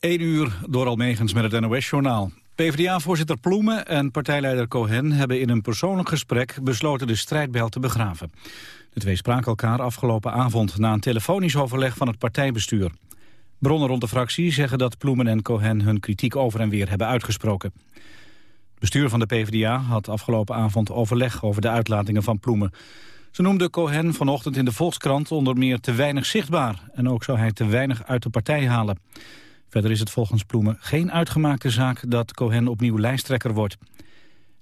1 uur door Almegens met het NOS-journaal. PvdA-voorzitter Ploemen en partijleider Cohen hebben in een persoonlijk gesprek besloten de strijdbel te begraven. De twee spraken elkaar afgelopen avond na een telefonisch overleg van het partijbestuur. Bronnen rond de fractie zeggen dat Ploemen en Cohen hun kritiek over en weer hebben uitgesproken. Het bestuur van de PvdA had afgelopen avond overleg over de uitlatingen van Ploemen. Ze noemde Cohen vanochtend in de Volkskrant onder meer te weinig zichtbaar. En ook zou hij te weinig uit de partij halen. Verder is het volgens Ploemen geen uitgemaakte zaak dat Cohen opnieuw lijsttrekker wordt.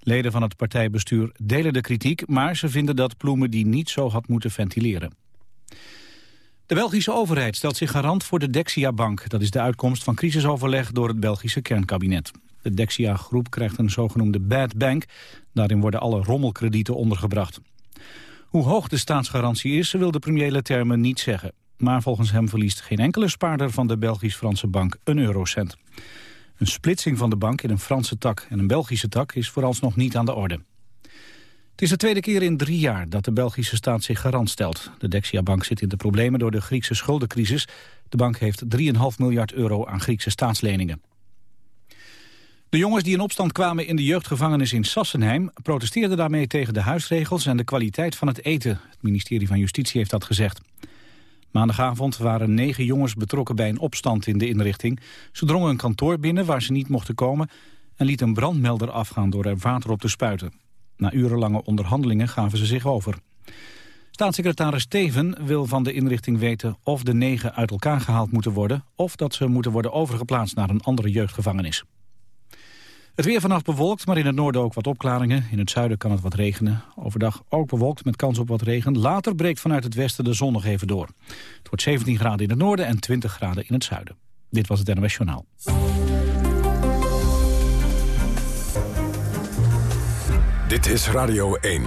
Leden van het partijbestuur delen de kritiek, maar ze vinden dat Ploemen die niet zo had moeten ventileren. De Belgische overheid stelt zich garant voor de Dexia-bank. Dat is de uitkomst van crisisoverleg door het Belgische kernkabinet. De Dexia-groep krijgt een zogenoemde bad bank. Daarin worden alle rommelkredieten ondergebracht. Hoe hoog de staatsgarantie is, wil de premier Leterme niet zeggen. Maar volgens hem verliest geen enkele spaarder van de Belgisch-Franse bank een eurocent. Een splitsing van de bank in een Franse tak en een Belgische tak is vooralsnog niet aan de orde. Het is de tweede keer in drie jaar dat de Belgische staat zich garant stelt. De Dexia-bank zit in de problemen door de Griekse schuldencrisis. De bank heeft 3,5 miljard euro aan Griekse staatsleningen. De jongens die in opstand kwamen in de jeugdgevangenis in Sassenheim... protesteerden daarmee tegen de huisregels en de kwaliteit van het eten. Het ministerie van Justitie heeft dat gezegd. Maandagavond waren negen jongens betrokken bij een opstand in de inrichting. Ze drongen een kantoor binnen waar ze niet mochten komen... en lieten een brandmelder afgaan door er water op te spuiten. Na urenlange onderhandelingen gaven ze zich over. Staatssecretaris Steven wil van de inrichting weten of de negen uit elkaar gehaald moeten worden... of dat ze moeten worden overgeplaatst naar een andere jeugdgevangenis. Het weer vannacht bewolkt, maar in het noorden ook wat opklaringen. In het zuiden kan het wat regenen. Overdag ook bewolkt met kans op wat regen. Later breekt vanuit het westen de zon nog even door. Het wordt 17 graden in het noorden en 20 graden in het zuiden. Dit was het NOS Journaal. Dit is Radio 1.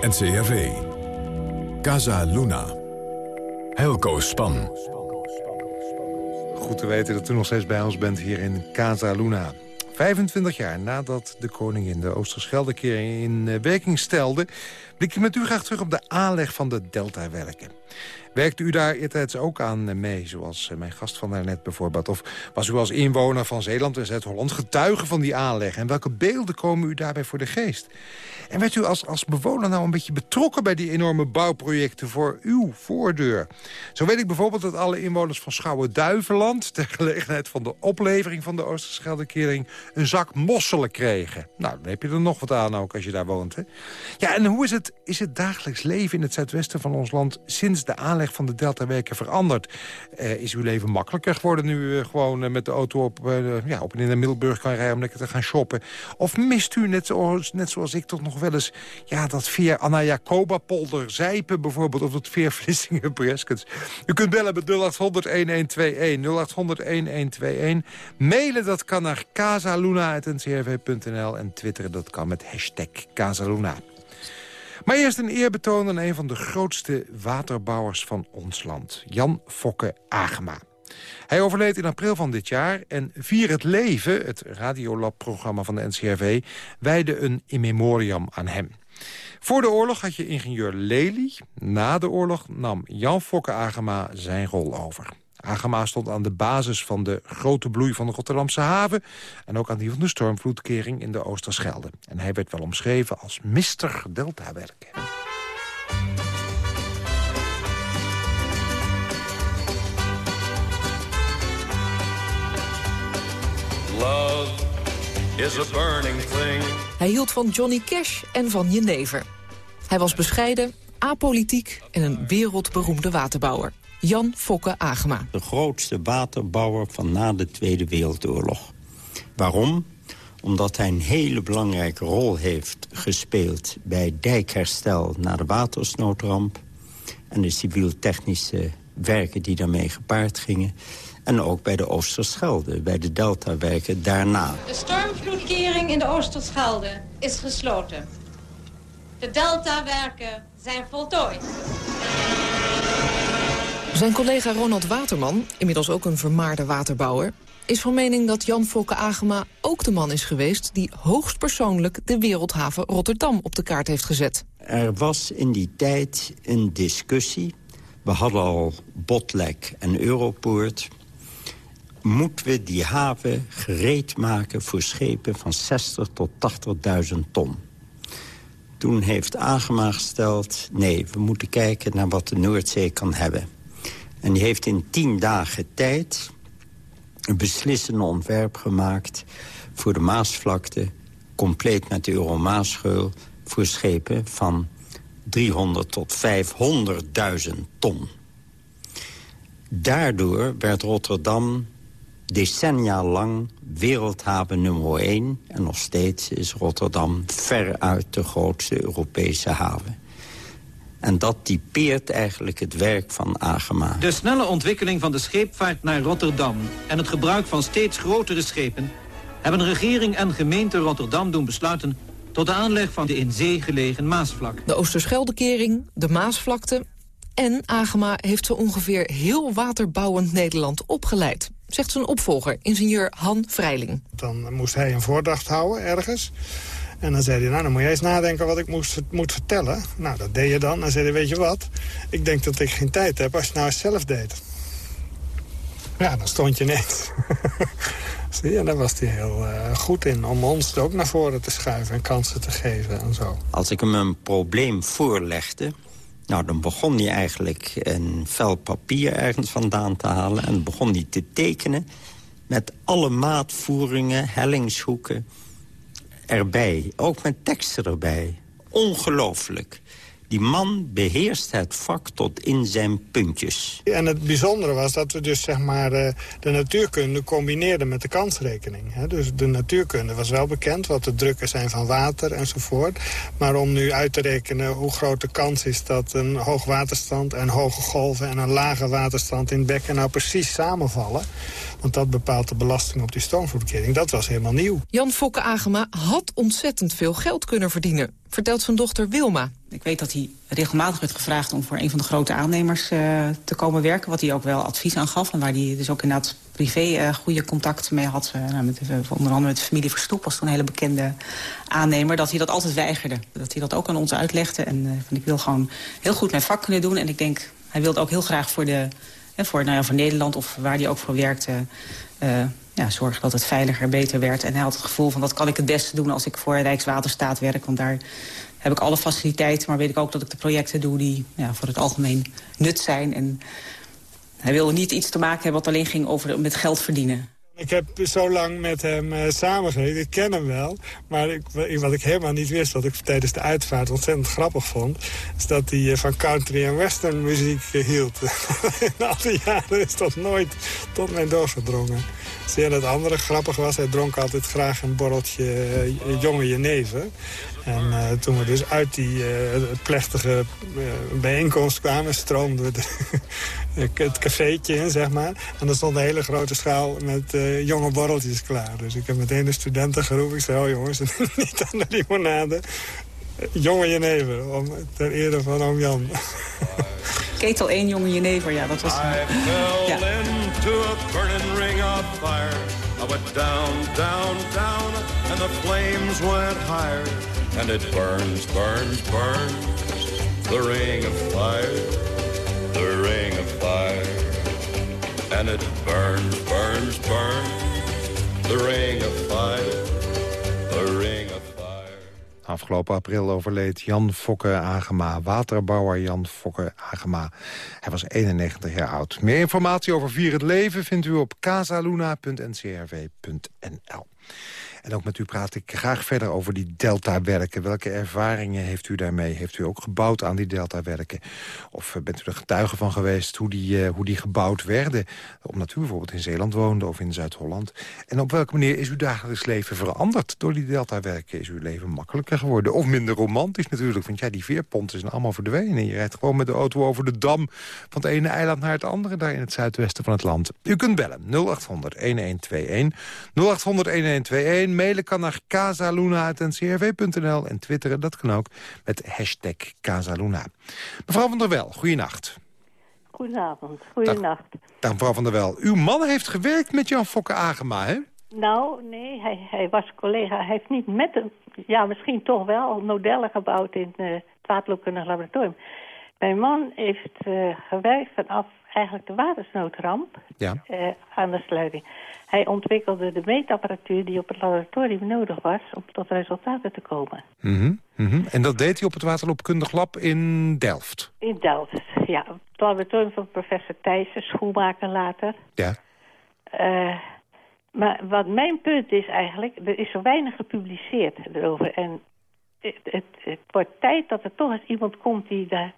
NCRV. Casa Luna. Helco Span. Goed te weten dat u nog steeds bij ons bent hier in Casa Luna. 25 jaar nadat de koningin de Oosterscheldekering in eh, werking stelde... blik ik met u graag terug op de aanleg van de Deltawerken. Werkt u daar eertijds ook aan eh, mee, zoals eh, mijn gast van daarnet bijvoorbeeld? Of was u als inwoner van Zeeland en Zuid-Holland getuige van die aanleg? En welke beelden komen u daarbij voor de geest? En werd u als, als bewoner nou een beetje betrokken bij die enorme bouwprojecten voor uw voordeur? Zo weet ik bijvoorbeeld dat alle inwoners van Schouwen-Duiveland... ter gelegenheid van de oplevering van de Oosterscheldekering... een zak mosselen kregen. Nou, dan heb je er nog wat aan ook als je daar woont. Hè? Ja, en hoe is het, is het dagelijks leven in het zuidwesten van ons land... sinds de aanleg van de Deltawerken veranderd? Uh, is uw leven makkelijker geworden nu uh, gewoon uh, met de auto op, ja, op en in de Middelburg kan rijden... om lekker te gaan shoppen? Of mist u, net zoals, net zoals ik, toch nog wel eens... ja, dat via Anna Jacoba, Polder, Zijpen bijvoorbeeld... of dat via Vlissingen, Breskens. U kunt bellen met 0800-1121, 0800-1121. Mailen dat kan naar casaluna.ncrv.nl en twitteren dat kan met hashtag Casaluna. Maar eerst een eerbetoon aan een van de grootste waterbouwers van ons land. Jan Fokke Agema. Hij overleed in april van dit jaar en Vier het Leven, het Radiolab-programma van de NCRV... wijde een in memoriam aan hem. Voor de oorlog had je ingenieur Lely. Na de oorlog nam Jan Fokke Agema zijn rol over. Agema stond aan de basis van de grote bloei van de Rotterdamse haven... en ook aan die van de stormvloedkering in de Oosterschelde. En hij werd wel omschreven als Mister Deltawerken. Love is a burning thing. Hij hield van Johnny Cash en van Jenever. Hij was bescheiden, apolitiek en een wereldberoemde waterbouwer. Jan Fokke Agema. De grootste waterbouwer van na de Tweede Wereldoorlog. Waarom? Omdat hij een hele belangrijke rol heeft gespeeld... bij dijkherstel na de watersnoodramp... en de civiel-technische werken die daarmee gepaard gingen... En ook bij de Oosterschelde, bij de deltawerken daarna. De stormvloedkering in de Oosterschelde is gesloten. De deltawerken zijn voltooid. Zijn collega Ronald Waterman, inmiddels ook een vermaarde waterbouwer... is van mening dat Jan Fokke Agema ook de man is geweest... die hoogstpersoonlijk de wereldhaven Rotterdam op de kaart heeft gezet. Er was in die tijd een discussie We hadden al Botlek en Europoort. Moeten we die haven gereed maken voor schepen van 60 tot 80.000 ton? Toen heeft Agema gesteld... nee, we moeten kijken naar wat de Noordzee kan hebben. En die heeft in tien dagen tijd een beslissende ontwerp gemaakt... voor de Maasvlakte, compleet met de Euromaasgeul... voor schepen van 300 tot 500.000 ton. Daardoor werd Rotterdam decennia lang wereldhaven nummer 1. En nog steeds is Rotterdam veruit de grootste Europese haven. En dat typeert eigenlijk het werk van Agema. De snelle ontwikkeling van de scheepvaart naar Rotterdam... en het gebruik van steeds grotere schepen... hebben regering en gemeente Rotterdam doen besluiten... tot de aanleg van de in zee gelegen Maasvlak. De Oosterscheldekering, de Maasvlakte en Agema heeft zo ongeveer heel waterbouwend Nederland opgeleid zegt zijn opvolger, ingenieur Han Vrijling. Dan moest hij een voordracht houden ergens. En dan zei hij, nou, dan moet jij eens nadenken wat ik moest, moet vertellen. Nou, dat deed je dan. Dan zei hij, weet je wat? Ik denk dat ik geen tijd heb als je nou eens zelf deed. Ja, dan stond je net. Zie je, daar was hij heel uh, goed in om ons ook naar voren te schuiven en kansen te geven en zo. Als ik hem een probleem voorlegde, nou, dan begon hij eigenlijk een vel papier ergens vandaan te halen... en begon hij te tekenen met alle maatvoeringen, hellingshoeken erbij. Ook met teksten erbij. Ongelooflijk. Die man beheerst het vak tot in zijn puntjes. En het bijzondere was dat we dus zeg maar eh, de natuurkunde combineerden met de kansrekening. Dus de natuurkunde was wel bekend, wat de drukken zijn van water enzovoort. Maar om nu uit te rekenen hoe groot de kans is dat een hoog waterstand en hoge golven en een lage waterstand in het bekken nou precies samenvallen. Want dat bepaalt de belasting op die stoomverkering. Dat was helemaal nieuw. Jan Fokke Agema had ontzettend veel geld kunnen verdienen, vertelt zijn dochter Wilma. Ik weet dat hij regelmatig werd gevraagd om voor een van de grote aannemers uh, te komen werken. Wat hij ook wel advies aan gaf. En waar hij dus ook inderdaad privé uh, goede contacten mee had. Uh, nou, met, onder andere met de familie Verstoep was toen een hele bekende aannemer. Dat hij dat altijd weigerde. Dat hij dat ook aan ons uitlegde. En van, ik wil gewoon heel goed mijn vak kunnen doen. En ik denk, hij wilde ook heel graag voor, de, voor, nou ja, voor Nederland of waar hij ook voor werkte... ja, zorgen dat het veiliger, beter werd. En hij had het gevoel van dat kan ik het beste doen als ik voor Rijkswaterstaat werk. Want daar heb ik alle faciliteiten, maar weet ik ook dat ik de projecten doe... die ja, voor het algemeen nut zijn. En hij wilde niet iets te maken hebben wat alleen ging over met geld verdienen. Ik heb zo lang met hem uh, samengewerkt. Ik ken hem wel. Maar ik, wat ik helemaal niet wist, wat ik tijdens de uitvaart ontzettend grappig vond... is dat hij uh, van country en western muziek uh, hield. In al die jaren is dat nooit tot mij doorgedrongen. Zeer het andere grappig was, hij dronk altijd graag een borreltje jonge jenever. En toen we dus uit die plechtige bijeenkomst kwamen... stroomden we het cafeetje in, zeg maar. En er stond een hele grote schaal met jonge borreltjes klaar. Dus ik heb meteen de studenten geroepen. Ik zei, oh jongens, niet aan de limonade. Jonge jenever, om, ter ere van oom Jan. Ketel 1, jonge jenever, ja, dat was... I fell ja. into a burning ring of fire. I went down, down, down, and the flames went higher. And it burns, burns, burns, the ring of fire, the ring of And it burns, burns, the ring of fire, the ring of fire. Afgelopen april overleed Jan Fokke Agema, waterbouwer Jan Fokke Agema. Hij was 91 jaar oud. Meer informatie over Vier het Leven vindt u op casaluna.ncrv.nl. En ook met u praat ik graag verder over die delta-werken. Welke ervaringen heeft u daarmee? Heeft u ook gebouwd aan die delta-werken? Of eh, bent u er getuige van geweest hoe die, uh, hoe die gebouwd werden? Omdat u bijvoorbeeld in Zeeland woonde of in Zuid-Holland. En op welke manier is uw dagelijks leven veranderd door die delta-werken? Is uw leven makkelijker geworden? Of minder romantisch natuurlijk? Want ja, die veerponten zijn allemaal verdwenen. Je rijdt gewoon met de auto over de dam van het ene eiland naar het andere... daar in het zuidwesten van het land. U kunt bellen 0800-1121. 0800-1121 mailen kan naar casaluna.ncrv.nl en twitteren, dat kan ook, met hashtag Casaluna. Mevrouw van der Wel, goeienacht. Goedenavond, goedenacht. Dag, mevrouw van der Wel. Uw man heeft gewerkt met Jan Fokke Agema, hè? Nou, nee, hij, hij was collega. Hij heeft niet met hem, ja, misschien toch wel, modellen gebouwd in uh, het waterloopkundig laboratorium. Mijn man heeft uh, gewerkt vanaf eigenlijk de watersnoodramp ja. uh, aan de sluiting. Hij ontwikkelde de meetapparatuur die op het laboratorium nodig was... om tot resultaten te komen. Mm -hmm. En dat deed hij op het waterloopkundig lab in Delft? In Delft, ja. Het laboratorium van professor Thijssen, schoenmaker later. Ja. Uh, maar wat mijn punt is eigenlijk... er is zo weinig gepubliceerd erover. En het, het, het wordt tijd dat er toch eens iemand komt die daar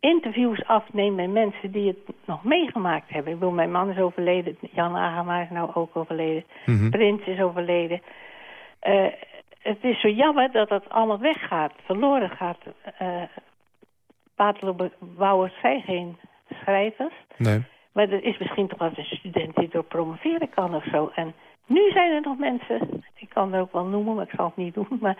interviews afneemt met mensen die het nog meegemaakt hebben. Ik bedoel, mijn man is overleden, Jan Agema is nou ook overleden, Mhm. Prins is overleden. Uh, het is zo jammer dat dat allemaal weggaat, verloren gaat. Uh, Waterloopbouwers zijn geen schrijvers. Nee. Maar er is misschien toch wel een student die door promoveren kan of zo. En nu zijn er nog mensen, ik kan het ook wel noemen, maar ik zal het niet doen. Maar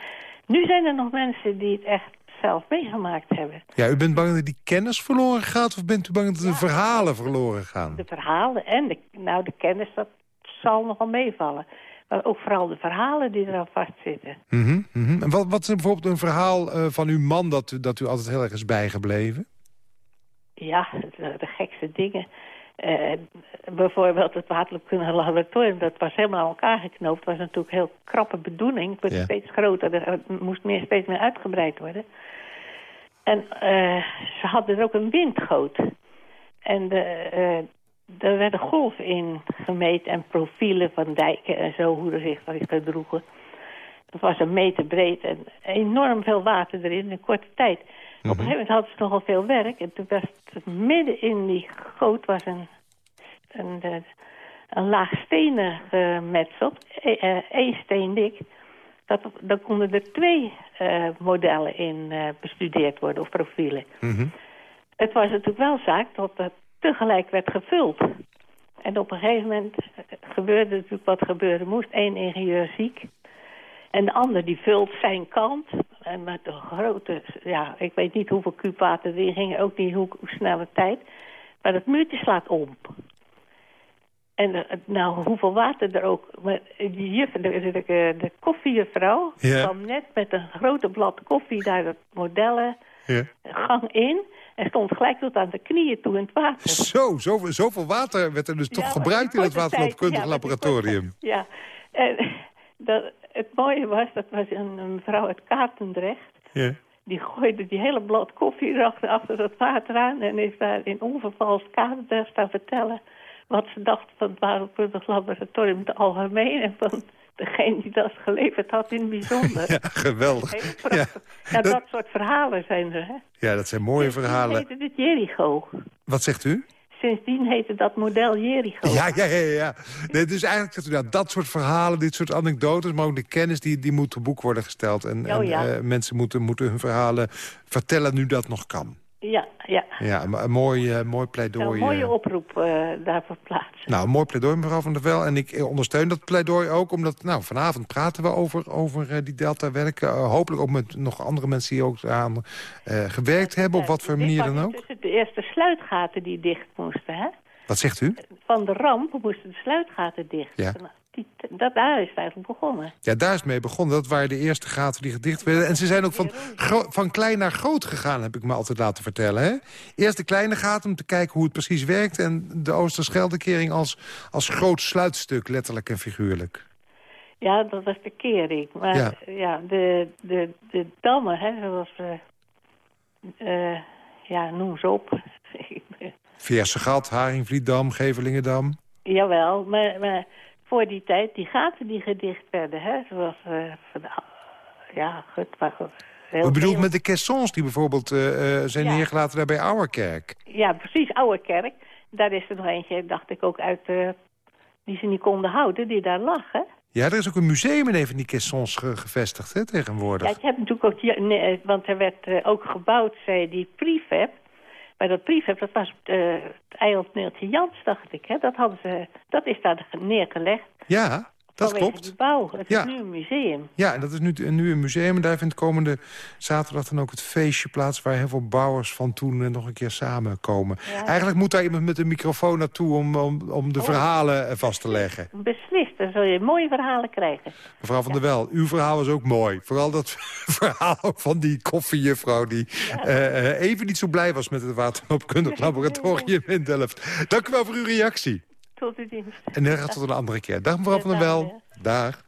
nu zijn er nog mensen die het echt zelf meegemaakt hebben. Ja, u bent bang dat die kennis verloren gaat... of bent u bang dat de verhalen verloren gaan? De verhalen en de, nou, de kennis, dat zal nogal meevallen. Maar ook vooral de verhalen die eraan vastzitten. Mm -hmm, mm -hmm. En wat, wat is bijvoorbeeld een verhaal uh, van uw man dat u, dat u altijd heel erg is bijgebleven? Ja, de, de gekste dingen. Uh, bijvoorbeeld het waterloopkundige laboratorium, dat was helemaal aan elkaar geknoopt. Het was natuurlijk heel krappe bedoeling. Het werd Ja. steeds groter, er moest meer, steeds meer uitgebreid worden. En uh, ze hadden er ook een windgoot. En de, uh, er werden golven in gemeten en profielen van dijken en zo, hoe er zich dat gedroegen. Het was een meter breed en enorm veel water erin in een korte tijd. Op een gegeven moment hadden ze nogal veel werk. En toen was het midden in die goot was een, een, een, laag stenen gemetseld. één steen dik. Dat, dan konden er twee modellen in bestudeerd worden, of profielen. Mm -hmm. Het was natuurlijk wel zaak dat het tegelijk werd gevuld. En op een gegeven moment gebeurde natuurlijk wat gebeuren moest. Eén ingenieur ziek. En de ander die vult zijn kant. En met een grote, ja, ik weet niet hoeveel kuub water erin ging. Ook niet hoe, hoe snelle tijd. Maar dat muurtje slaat om. En de, nou, hoeveel water er ook... Maar die juf, de, de, de, koffiejuffrouw kwam net met een grote blad koffie daar het modellen Ja. gang in. En stond gelijk tot aan de knieën toe in het water. Zo, zoveel, zoveel water werd er dus toch gebruikt in het waterloopkundig ja, laboratorium. Ja, en dat, het mooie was, dat was een, een mevrouw uit Katendrecht. Ja. Die gooide die hele blad koffie erachter achter dat water aan... en heeft daar in onvervalst Katendrecht staan vertellen... wat ze dacht van het waterkundig laboratorium in het algemeen... en van degene die dat geleverd had in het bijzonder. Ja, geweldig. Heel. Ja, dat soort verhalen zijn er, hè? Ja, dat zijn mooie verhalen. Sindsdien heette het Jericho. Wat zegt u? Sindsdien heette dat model Jericho. Ja, ja, ja. ja. Nee, dus eigenlijk zegt u, nou, dat soort verhalen, dit soort anekdotes... maar ook de kennis, die, die moet te boek worden gesteld. En, Oh, en eh, mensen moeten, moeten hun verhalen vertellen nu dat nog kan. Ja, ja. Ja, een, een mooi, uh, mooi pleidooi. een mooie eh. oproep uh, daarvoor plaatsen. Nou, een mooi pleidooi, mevrouw Van der Wel. En ik ondersteun dat pleidooi ook, omdat nou, vanavond praten we over, over uh, die Delta-werken. Hopelijk ook met nog andere mensen die ook aan gewerkt hebben, op wat voor manier dan ook. Tussen de eerste sluitgaten die dicht moesten, hè? Wat zegt u? Van de ramp moesten de sluitgaten dicht. Ja. Die, dat, daar is het eigenlijk begonnen. Ja, daar is het mee begonnen. Dat waren de eerste gaten die gedicht werden. En ze zijn ook van, van klein naar groot gegaan, heb ik me altijd laten vertellen. Hè? Eerst de kleine gaten om te kijken hoe het precies werkt... en de Oosterscheldekering als, als groot sluitstuk, letterlijk en figuurlijk. Ja, dat was de kering. Maar Ja. ja, de, de, de dammen, hè, zoals we... eh, ja, noem ze op. Viersegat, Haringvlietdam, Gevelingendam. Jawel, maar, maar voor die tijd, die gaten die gedicht werden, hè, zoals... eh, van, ja, goed, maar heel bedoelt met de caissons die bijvoorbeeld eh, eh, zijn Ja. neergelaten daar bij Ouwerkerk? Ja, precies, Oude Kerk. Daar is er nog eentje, dacht ik ook, uit... die ze niet konden houden, die daar lag, hè? Ja, er is ook een museum in een van die caissons ge- gevestigd hè, tegenwoordig. Ja, je hebt natuurlijk ook... ja, nee, want er werd ook gebouwd, zei die prefab. Maar dat prefab, dat was eh, het eiland Neeltje Jans, dacht ik. Hè? Dat, hadden ze, dat is daar neergelegd. Ja, Dat klopt. die bouw. Het Ja. is nu een museum. Ja, en dat is nu, nu een museum. En daar vindt komende zaterdag dan ook het feestje plaats... waar heel veel bouwers van toen nog een keer samenkomen. Ja. Eigenlijk moet daar iemand met een microfoon naartoe... om, om, om de verhalen eh, vast te leggen. Beslist, dan zul je mooie verhalen krijgen. Mevrouw van der Wel, uw verhaal was ook mooi. Vooral dat verhaal van die koffiejuffrouw... die eh, eh, even niet zo blij was met het waterloopkundig laboratorium in Delft. Dank u wel voor uw reactie. Tot uw dienst. En dan gaat tot een andere keer. Dag mevrouw van der Wel. Dag.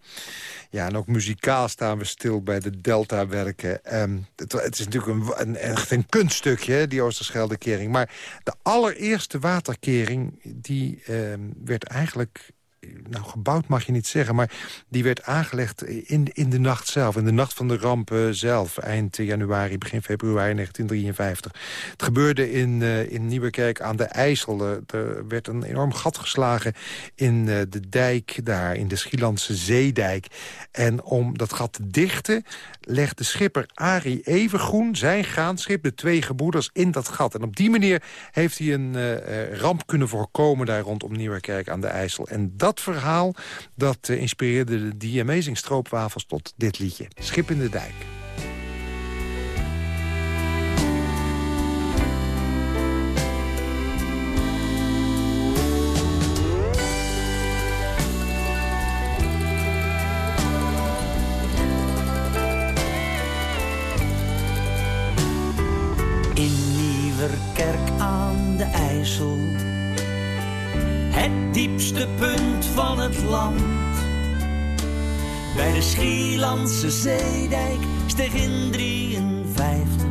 Ja, en ook muzikaal staan we stil bij de Delta-werken. Ehm, het, het is natuurlijk een, een, echt een kunststukje, hè, die Oosterscheldekering. Maar de allereerste waterkering, die ehm, werd eigenlijk... Nou, gebouwd mag je niet zeggen, maar die werd aangelegd in, in de nacht zelf. In de nacht van de ramp eh, zelf, eind januari, begin februari 1953. Het gebeurde in, eh, in Nieuwekerk aan de IJssel. Eh, er werd een enorm gat geslagen in de dijk daar, in de Schielandse Zeedijk. En om dat gat te dichten, legde schipper Arie Evengroen... zijn graanschip, de twee gebroeders, in dat gat. En op die manier heeft hij een eh, eh, ramp kunnen voorkomen... daar rondom Nieuwerkerk aan de IJssel. En dat verhaal, dat eh, inspireerde de Amazing Stroopwafels tot dit liedje. Schip in de dijk. Nieuwerkerk aan de IJssel. Het diepste punt van het land. Bij de Schielandse zeedijk steeg in 53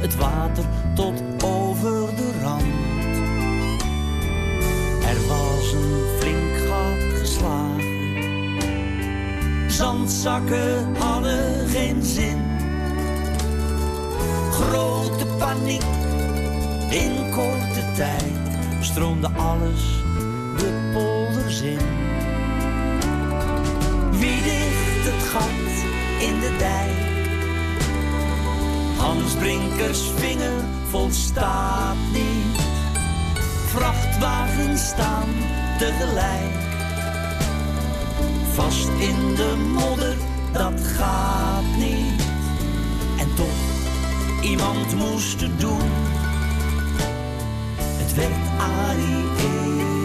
het water tot over de rand. Er was een flink gat geslagen. Zandzakken hadden geen zin grote paniek. In korte tijd stroomde alles de polders in. Wie dicht het gat in de dijk? Hans Brinkers vinger volstaat niet. Vrachtwagens staan tegelijk. Vast in de modder, dat gaat niet. En toch iemand moest het doen. Rett er i én.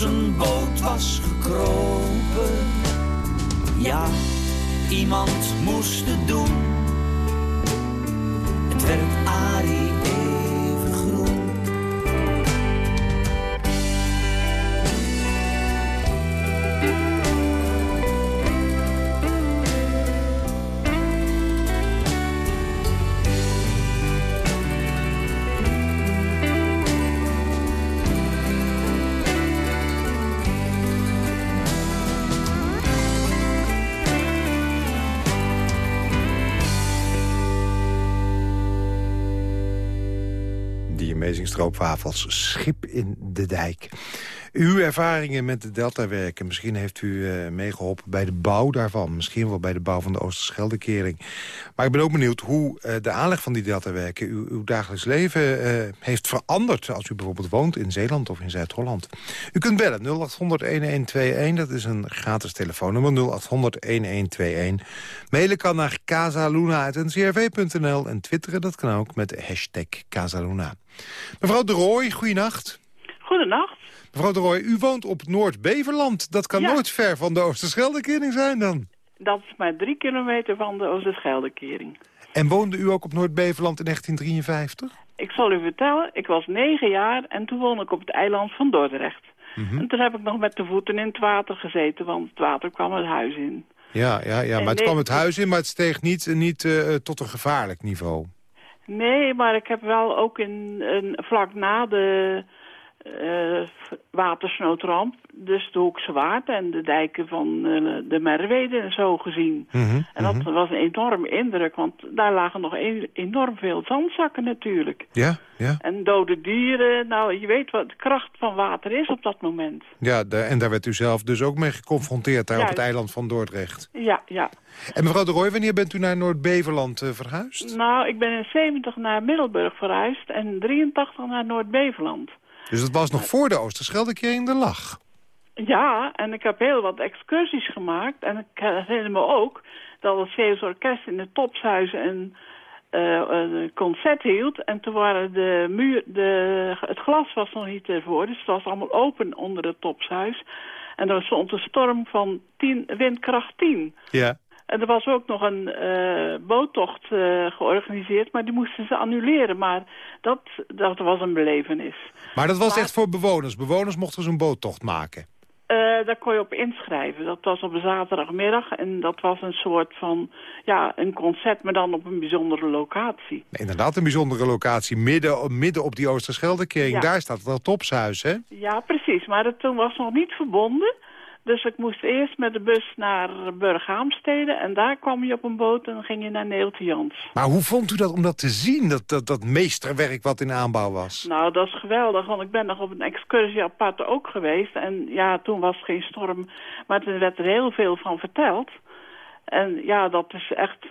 Zijn boot was gekropen. Ja, iemand moest het doen. Stroopwafels, Schip in de Dijk. Uw ervaringen met de deltawerken, misschien heeft u uh, meegeholpen bij de bouw daarvan. Misschien wel bij de bouw van de Oosterscheldekering. Maar ik ben ook benieuwd hoe uh, de aanleg van die deltawerken... uw, uw dagelijks leven uh, heeft veranderd... als u bijvoorbeeld woont in Zeeland of in Zuid-Holland. U kunt bellen 0800-1121, dat is een gratis telefoonnummer 0800-1121. Mailen kan naar casaluna.ncrv.nl en twitteren dat kan ook met hashtag Casaluna. Mevrouw de Rooij, goeienacht. Goedenacht. Mevrouw de Rooij, u woont op Noord-Beverland. Dat kan Ja. nooit ver van de Oosterscheldekering zijn dan. Dat is maar drie kilometer van de Oosterscheldekering. En woonde u ook op Noord-Beverland in 1953? Ik zal u vertellen, ik was negen jaar en toen woonde ik op het eiland van Dordrecht. Mhm. En toen heb ik nog met de voeten in het water gezeten, want het water kwam het huis in. Ja, ja, ja maar het nee, kwam het huis in, maar het steeg niet, niet eh, tot een gevaarlijk niveau. Nee, maar ik heb wel ook in, een vlak na de eh, watersnoodramp, dus de Hoekse Waard en de dijken van eh, de Merwede en zo gezien. Mhm, En dat was een enorme indruk, want daar lagen nog enorm veel zandzakken natuurlijk. Ja, ja. En dode dieren, nou je weet wat de kracht van water is op dat moment. ja de- en daar werd u zelf dus ook mee geconfronteerd, daar op het eiland van Dordrecht. Ja, ja. En mevrouw de Rooij, wanneer bent u naar Noord-Beverland eh, verhuisd? Nou, ik ben in 70 naar Middelburg verhuisd en 83 naar Noord-Beveland. Dus dat was nog voor de Oosterscheldekering de lach. Ja, en ik heb heel wat excursies gemaakt. En ik herinner me ook dat het Zeeuws Orkest in het Topshuis een, eh, een concert hield. En toen waren de muur, de, het glas was nog niet ervoor, dus het was allemaal open onder het Topshuis. En er stond een storm van 10, windkracht 10. Ja. En er was ook nog een eh, boottocht eh, georganiseerd, maar die moesten ze annuleren. Maar dat, dat was een belevenis. Maar dat was echt voor bewoners. Bewoners mochten zo'n boottocht maken. Eh, daar kon je op inschrijven. Dat was op een zaterdagmiddag en dat was een soort van, ja, een concert, maar dan op een bijzondere locatie. Inderdaad, een bijzondere locatie. Midden, midden op die Oosterscheldekering. Ja. Daar staat het topshuis, hè? Ja, precies, maar het toen was nog niet verbonden. Dus ik moest eerst met de bus naar Burghaamstede en daar kwam je op een boot en dan ging je naar Neeltje Jans. Maar hoe vond u dat om dat te zien, dat, dat, dat meesterwerk wat in aanbouw was? Nou, dat is geweldig, want ik ben nog op een excursie apart ook geweest. En ja, toen was het geen storm, maar toen werd er heel veel van verteld. En ja, dat is echt, eh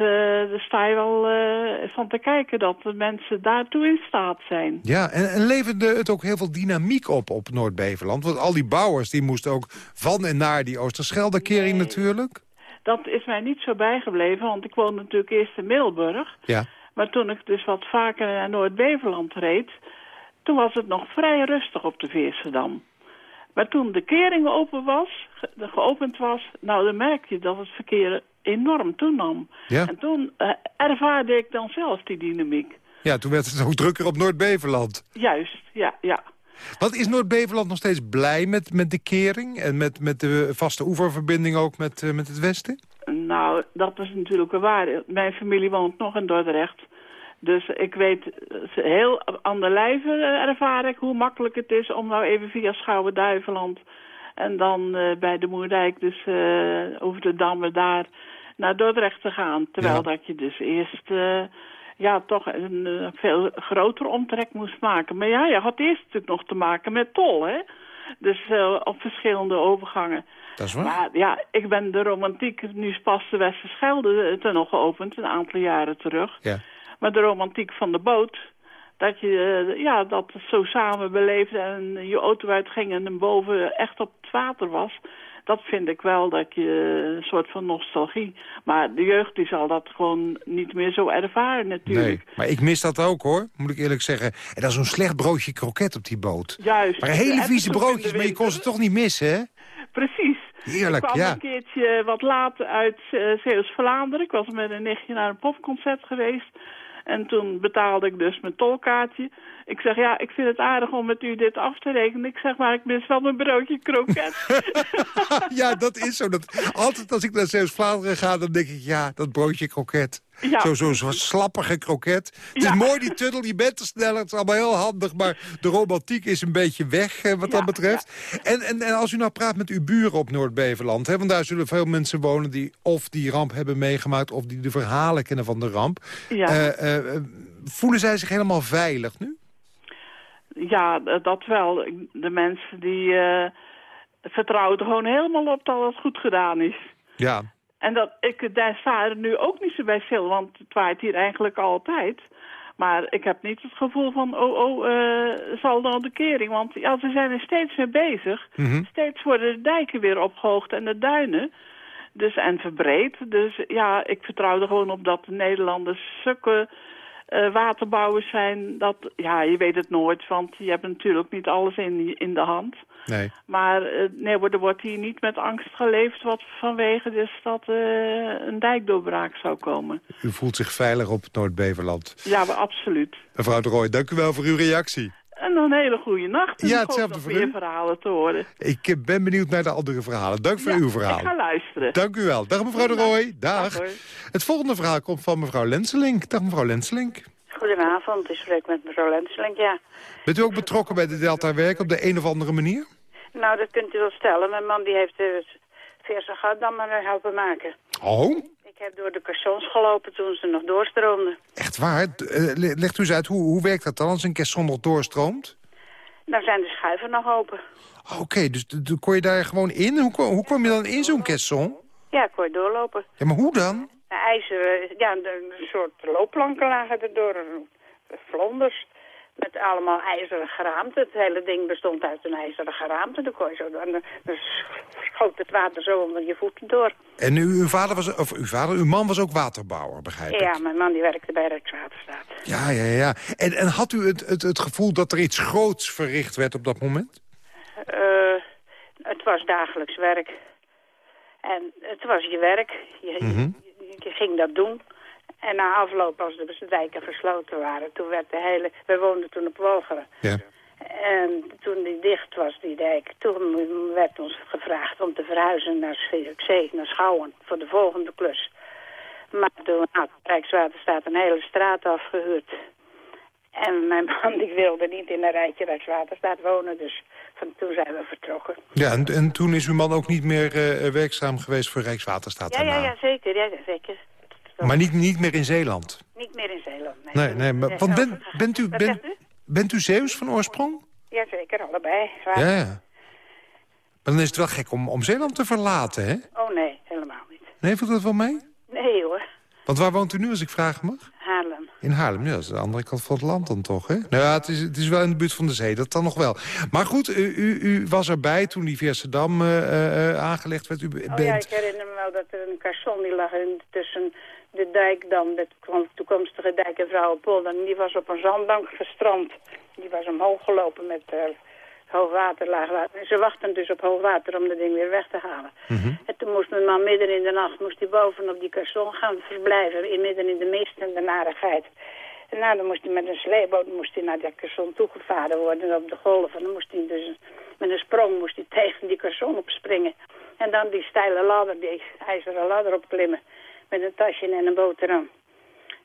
daar sta je wel eh, van te kijken dat de mensen daartoe in staat zijn. Ja, en, en leverde het ook heel veel dynamiek op op Noord-Beverland? Want al die bouwers die moesten ook van en naar die Oosterscheldekering natuurlijk. Dat is mij niet zo bijgebleven, want ik woonde natuurlijk eerst in Middelburg. Ja. Maar toen ik dus wat vaker naar Noord-Beverland reed, toen was het nog vrij rustig op de Veersedam. Maar toen de kering open was, ge- geopend was, nou dan merk je dat het verkeer enorm toenam. Ja. En toen eh, ervaarde ik dan zelf die dynamiek. Ja, toen werd het ook drukker op Noord-Beverland. Juist, ja, ja. Wat is Noord-Beverland nog steeds blij met, met de kering? En met, met de vaste oeververbinding ook met, eh, met het westen? Nou, dat is natuurlijk wel waar. Mijn familie woont nog in Dordrecht. Dus ik weet eh, heel aan de lijve ervaar ik hoe makkelijk het is om nou even via Schouwen-Duiveland en dan eh, bij de Moerdijk, dus eh, over de Dammen daar, naar Dordrecht te gaan. Terwijl Ja. dat je dus eerst eh, ja, toch een veel grotere omtrek moest maken. Maar ja, je had eerst natuurlijk nog te maken met tol, hè. Dus op verschillende overgangen. Dat is waar. Maar ja, ik ben de romantiek, nu is pas de Westerschelde tunnel geopend, een aantal jaren terug. Ja. Maar de romantiek van de boot, dat je eh, ja, dat zo samen beleefde en je auto uitging en dan boven echt op het water was. Dat vind ik wel dat je een soort van nostalgie. Maar de jeugd die zal dat gewoon niet meer zo ervaren natuurlijk. Nee, maar ik mis dat ook hoor, moet ik eerlijk zeggen. En dan zo'n slecht broodje kroket op die boot. Juist. Maar hele vieze broodjes, maar je kon ze toch niet missen, hè? Precies. Heerlijk, ik kwam ja. een keertje wat later uit uh, Zeeuws-Vlaanderen. Ik was met een nichtje naar een popconcert geweest. En toen betaalde ik dus mijn tolkaartje. Ik zeg, ja, ik vind het aardig om met u dit af te rekenen. Ik zeg, maar ik mis wel mijn broodje kroket. ja, dat is zo. Dat, altijd als ik naar Zeeuws-Vlaanderen ga, dan denk ik, ja, dat broodje kroket. Ja. Zo'n zo, zo slappige kroket. Het Ja. is mooi, die tunnel, je bent te sneller. Het is allemaal heel handig, maar de romantiek is een beetje weg, eh, wat Ja, dat betreft. En, en, en als u nou praat met uw buren op Noord-Beverland... Want daar zullen veel mensen wonen die of die ramp hebben meegemaakt... of die de verhalen kennen van de ramp. Ja. Eh, voelen zij zich helemaal veilig nu? Ja, d- dat wel. De mensen die eh, vertrouwen er gewoon helemaal op dat het goed gedaan is. Ja, En dat, ik, daar sta er nu ook niet zo bij stil, want het waait hier eigenlijk altijd. Maar ik heb niet het gevoel van, oh, oh, eh, zal dan de kering. Want ja, ze zijn er steeds mee bezig. Mhm. Steeds worden de dijken weer opgehoogd en de duinen. Dus, en verbreed. Dus ja, ik vertrouw er gewoon op dat de Nederlanders zulke eh, waterbouwers zijn. Dat, ja, je weet het nooit, want je hebt natuurlijk niet alles in, in de hand. nee. Maar eh, nee, er wordt hier niet met angst geleefd wat vanwege de stad eh, een dijkdoorbraak zou komen. U voelt zich veilig op het Noord-Beverland. Ja, maar absoluut. Mevrouw de Rooij, dank u wel voor uw reactie. En een hele goede nacht. En Ja, hetzelfde voor meer verhalen te horen. Ik eh, ben benieuwd naar de andere verhalen. Dank voor Ja, uw verhaal. Ik ga luisteren. Dank u wel. Dag mevrouw de Rooij. Dag. Het volgende verhaal komt van mevrouw Lenselink. Dag mevrouw Lenselink. Goedenavond, ik spreek met mevrouw Lenseling, ja. Bent u ook betrokken bij de Delta Werk op de een of andere manier? Nou, dat kunt u wel stellen. Mijn man die heeft de verse gat dan maar helpen maken. Oh, heb door de caissons gelopen toen ze nog doorstroomden. echt waar? Eh, le- legt u eens uit, hoe, hoe werkt dat dan als een caisson nog doorstroomt? Dan zijn de schuiven nog open. Oké, dus kon je daar gewoon in? Hoe, hoe kwam je dan in zo'n caisson? Ja, ik kon je doorlopen. Ja, maar hoe dan? De ijzeren, ja, de- een soort loopplanken lagen erdoor. Vlonders. Met allemaal ijzeren geraamte. Het hele ding bestond uit een ijzeren geraamte. Dan kon je zo, dan, dan schoot het water zo onder je voeten door. En uw vader was, of uw vader, uw man was ook waterbouwer, begrijp ik? Ja, mijn man die werkte bij Rijkswaterstaat. Ja, ja, ja. En, en had u het, het, het gevoel dat er iets groots verricht werd op dat moment? Eh, het was dagelijks werk. En het was je werk. Je, Mhm. je, je ging dat doen. En na afloop, als de dijken gesloten waren, toen werd de hele... We woonden toen op Wolgeren. Ja. En toen die dicht was, die dijk, toen werd ons gevraagd om te verhuizen naar Zierikzee, naar Schouwen, voor de volgende klus. Maar toen had Rijkswaterstaat een hele straat afgehuurd. En mijn man die wilde niet in een rijtje Rijkswaterstaat wonen, dus van toen zijn we vertrokken. Ja, en, en toen is uw man ook niet meer eh, werkzaam geweest voor Rijkswaterstaat Ja, ja, daarna? ja, zeker. Ja, ja, Maar niet, niet meer in Zeeland? Niet meer in Zeeland. Nee, Nee, nee, maar, want ben, bent, u, ben, bent u Zeeuws van oorsprong? Ja, zeker, allebei. Ja, ja. Maar dan is het wel gek om, om Zeeland te verlaten, hè? Oh nee, helemaal niet. Nee, valt dat wel mee? Nee hoor, Want waar woont u nu, als ik vragen mag? Haarlem. In Haarlem, ja, dat is de andere kant van het land dan toch, hè? Nou ja, het is, het is wel in de buurt van de zee, dat dan nog wel. Maar goed, u, u, u was erbij toen die Veersedam eh, eh, aangelegd werd. U Oh ja, bent... ik herinner me wel dat er een caisson die lag in, tussen de dijkdam, de toekom- toekomstige dijk en Vrouwenpolder. En die was op een zandbank gestrand. Die was omhoog gelopen met uh, hoogwater, laagwater. En ze wachten dus op hoogwater om dat ding weer weg te halen. En toen moest mijn man midden in de nacht moest hij boven op die caisson gaan verblijven. In, midden in de mist en de narigheid. En nou, dan moest hij met een sleeboot moest hij naar dat caisson toegevaren worden op de golven. En dan moest hij dus met een sprong moest hij tegen die caisson opspringen. En dan die steile ladder, die ijzeren ladder opklimmen. Met een tasje en een boterham.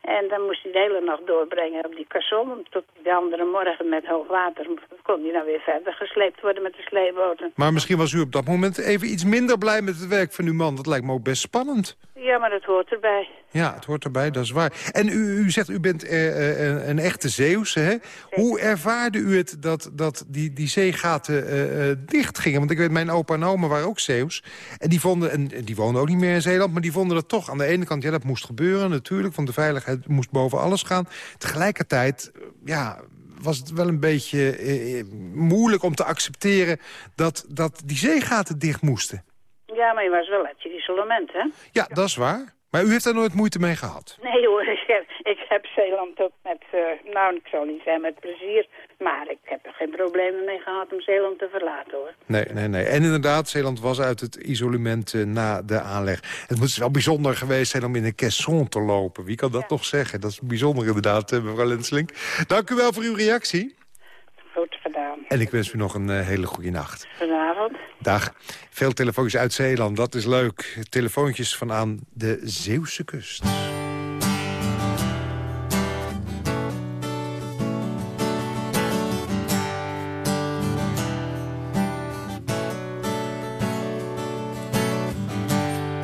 En dan moest hij de hele nacht doorbrengen op die caisson. Tot de andere morgen met hoog water kon hij dan weer verder gesleept worden met de sleeboten. Maar misschien was u op dat moment even iets minder blij met het werk van uw man. Dat lijkt me ook best spannend. Ja, maar dat hoort erbij. Ja, het hoort erbij, dat is waar. En u, u zegt, u bent eh, eh, een, een echte Zeeuwse, hè? Hoe ervaarde u het dat, dat die, die zeegaten eh, dicht gingen? Want ik weet, mijn opa en oma waren ook Zeeuws. En die vonden, en die woonden ook niet meer in Zeeland... maar die vonden dat toch aan de ene kant, ja, dat moest gebeuren natuurlijk... want de veiligheid moest boven alles gaan. Tegelijkertijd, ja, was het wel een beetje eh, moeilijk om te accepteren... Dat, dat die zeegaten dicht moesten. Ja, maar je was wel uit je isolement, hè? Ja, dat is waar. Maar u heeft daar nooit moeite mee gehad? Nee hoor, ik heb, ik heb Zeeland ook met, uh, nou ik zal niet zeggen met plezier, maar ik heb er geen problemen mee gehad om Zeeland te verlaten hoor. Nee, nee, nee. En inderdaad, Zeeland was uit het isolement uh, na de aanleg. Het moet wel bijzonder geweest zijn om in een caisson te lopen. Wie kan dat ja. nog zeggen? Dat is bijzonder inderdaad, uh, mevrouw Lenslink. Dank u wel voor uw reactie. Goed gedaan. En ik wens u nog een hele goede nacht. Goedenavond. Dag. Veel telefoontjes uit Zeeland, dat is leuk. Telefoontjes van aan de Zeeuwse kust.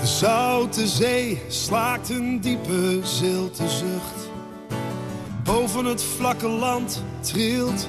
De Zoute Zee slaakt een diepe zilte zucht. Boven het vlakke land trilt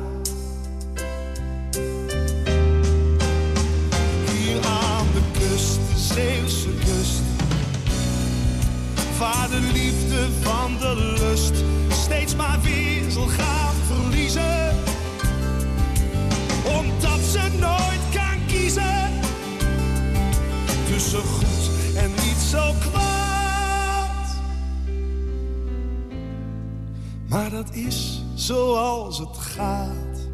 Zoals het gaat.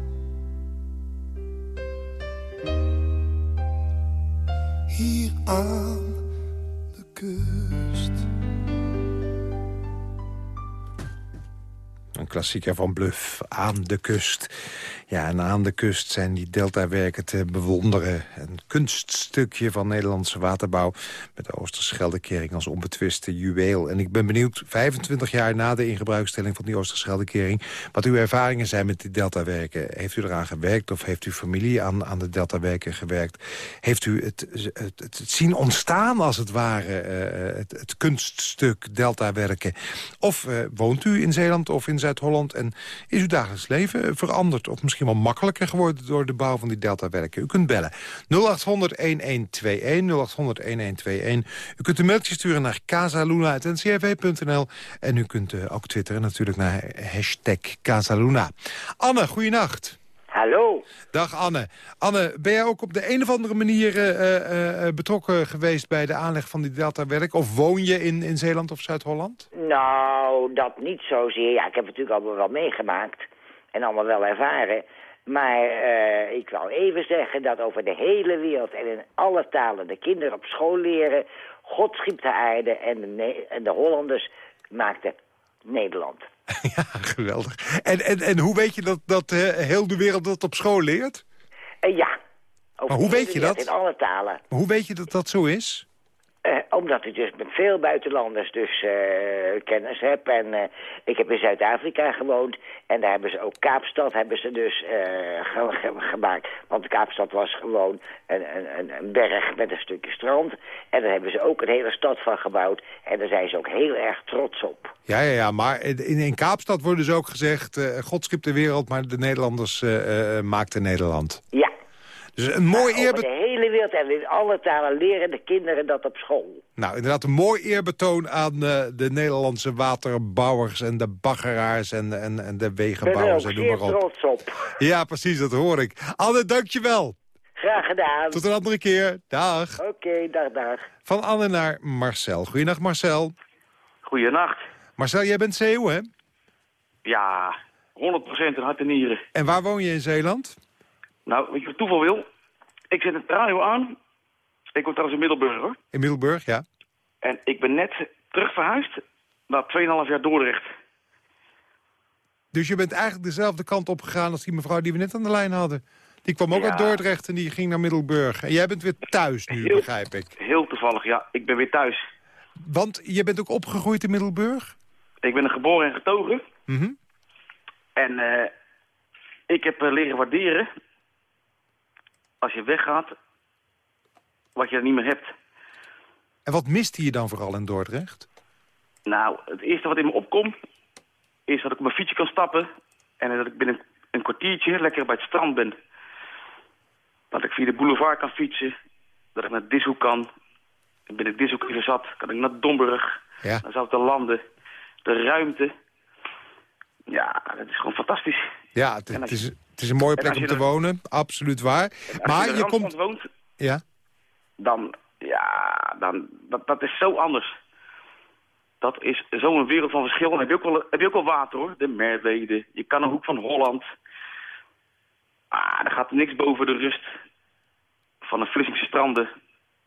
Hier aan de kust. Een klassieker van Bluff, Aan de Kust. Ja, en aan de kust zijn die deltawerken te bewonderen. Een kunststukje van Nederlandse waterbouw... met de Oosterscheldekering als onbetwiste juweel. En ik ben benieuwd, 25 jaar na de ingebruikstelling van die Oosterscheldekering... wat uw ervaringen zijn met die deltawerken. Heeft u eraan gewerkt of heeft uw familie aan, aan de deltawerken gewerkt? Heeft u het, het, het, zien ontstaan, als het ware, uh, het, kunststuk deltawerken? Of uh, woont u in Zeeland of in Zuid-Holland... en is uw dagelijks leven veranderd of misschien wel makkelijker geworden door de bouw van die deltawerken. U kunt bellen 0800-1121, 0800-1121. U kunt een mailtje sturen naar casaluna.ncrv.nl en u kunt uh, ook twitteren natuurlijk naar hashtag Casaluna. Anne, goeienacht. Hallo. Dag Anne. Anne, ben jij ook op de een of andere manier uh, uh, betrokken geweest bij de aanleg van die deltawerk? Of woon je in, in Zeeland of Zuid-Holland? Nou, dat niet zozeer. Ja, ik heb het natuurlijk allemaal wel meegemaakt en allemaal wel ervaren. Maar uh, ik wil even zeggen dat over de hele wereld en in alle talen de kinderen op school leren... God schiep de aarde en de, en de Hollanders maakten Nederland. Ja, geweldig. En, en, en hoe weet je dat, dat uh, heel de wereld dat op school leert? Uh, ja. maar hoe weet je dat? In alle talen. Maar hoe weet je dat dat zo is? Omdat ik dus met veel buitenlanders dus uh, kennis heb. En uh, ik heb in Zuid-Afrika gewoond. En daar hebben ze ook Kaapstad hebben ze dus ge ge gemaakt. Want Kaapstad was gewoon een, een, een, berg met een stukje strand. En daar hebben ze ook een hele stad van gebouwd. En daar zijn ze ook heel erg trots op. Ja, ja, ja maar in, in Kaapstad wordt dus ook gezegd... God schiep de wereld, maar de Nederlanders maakten Nederland. Ja. Dus een mooi Over eerbetoon. de hele wereld en in alle talen leren de kinderen dat op school. Nou, inderdaad een mooi eerbetoon aan eh, de Nederlandse waterbouwers... en de baggeraars en, en, en de Ik ben er wegenbouwers ook en noem zeer maar op. trots op. Ja, precies, dat hoor ik. Anne, dankjewel. Graag gedaan. Tot een andere keer. Dag. Oké, dag, dag. Van Anne naar Marcel. Goeiedag, Marcel. Goeienacht. Marcel, jij bent Zeeuw, hè? Ja, 100% in hart en nieren. En waar woon je in Zeeland? Nou, weet je wat toeval wil? Ik zet het radio aan. Ik woon trouwens in Middelburg, hoor. In Middelburg, ja. En ik ben net terug verhuisd naar 2,5 jaar Dordrecht. Dus je bent eigenlijk dezelfde kant op gegaan als die mevrouw die we net aan de lijn hadden. Die kwam ook Ja. uit Dordrecht en die ging naar Middelburg. En jij bent weer thuis nu, Heel- begrijp ik. Heel toevallig, ja. Ik ben weer thuis. Want je bent ook opgegroeid in Middelburg? Ik ben er geboren en getogen. Mhm. En eh, ik heb eh, leren waarderen... als je weggaat... wat je er niet meer hebt. En wat miste je dan vooral in Dordrecht? Nou, het eerste wat in me opkomt... is dat ik op mijn fietsje kan stappen... en dat ik binnen een kwartiertje lekker bij het strand ben. Dat ik via de boulevard kan fietsen. Dat ik naar Dishoek kan. En binnen Dishoek even zat, kan ik naar Domburg. Ja. Dan zou ik de landen, de ruimte. Ja, dat is gewoon fantastisch. Ja, het, is, het is een mooie plek om te er- wonen, absoluut waar. Maar je, komt... woont, Ja, dan, ja, dan, dat, dat is zo anders. Dat is zo'n wereld van verschil. Dan heb je ook wel, heb je ook wel water hoor, de Merwede. Je kan een hoek van Holland. Ah, er gaat niks boven de rust van de Vlissingse stranden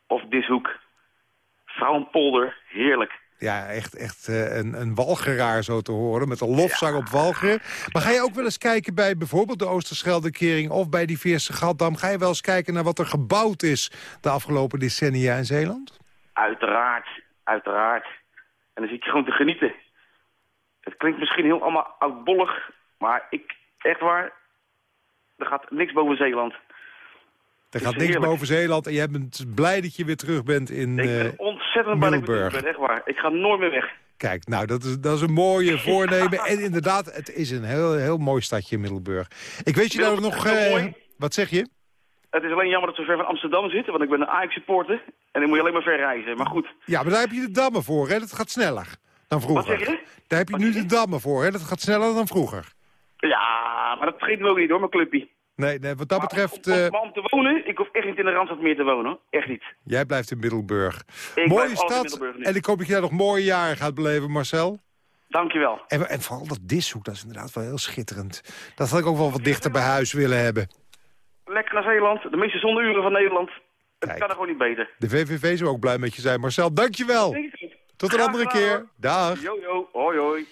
of Dishoek. Vrouwenpolder, heerlijk. Ja echt, echt eh, een, een walgeraar zo te horen, met een lofzang op walgeren. Maar ga je ook wel eens kijken bij bijvoorbeeld de Oosterscheldekering... of bij die Veerse Gaddam? Ga je wel eens kijken naar wat er gebouwd is de afgelopen decennia in Zeeland? Uiteraard, uiteraard. En dan zit je gewoon te genieten. Het klinkt misschien heel allemaal oudbollig, maar ik, echt waar, er gaat niks boven Zeeland. Er gaat niks boven Zeeland en jij bent blij dat je weer terug bent in Ik ben eh, ontzettend dat ik Middelburg. ben, echt waar. Ik ga nooit meer weg. Kijk, nou, dat is, dat is een mooie voornemen. En inderdaad, het is een heel, heel mooi stadje in Middelburg. Ik weet je daar Middelburg nog... eh, wat zeg je? Het is alleen jammer dat we ver van Amsterdam zitten, want ik ben een Ajax-supporter. En dan moet je alleen maar ver reizen. Maar goed, Ja, maar daar heb je de dammen voor, hè? Dat gaat sneller dan vroeger. Wat zeg je? Daar heb je nu de dammen voor, hè? Dat gaat sneller dan vroeger. ja, maar dat vergeten we ook niet hoor, mijn clubje. Nee, nee wat dat Maar betreft... Om, eh, om, te wonen, ik hoef echt niet in de Randstad meer te wonen. hoor. Echt niet. jij blijft in Middelburg. Ik Mooie stad. En ik hoop dat je daar nog mooie jaren gaat beleven, Marcel. Dankjewel. En, en vooral dat dishoek, dat is inderdaad wel heel schitterend. Dat had ik ook wel wat dichter bij huis willen hebben. Lekker naar Zeeland, de meeste zonneuren van Nederland. Het kan er gewoon niet beter. De VVV zou ook blij met je zijn. Marcel, dankjewel. Tot een andere keer. Dag. Yo, yo, hoi, hoi.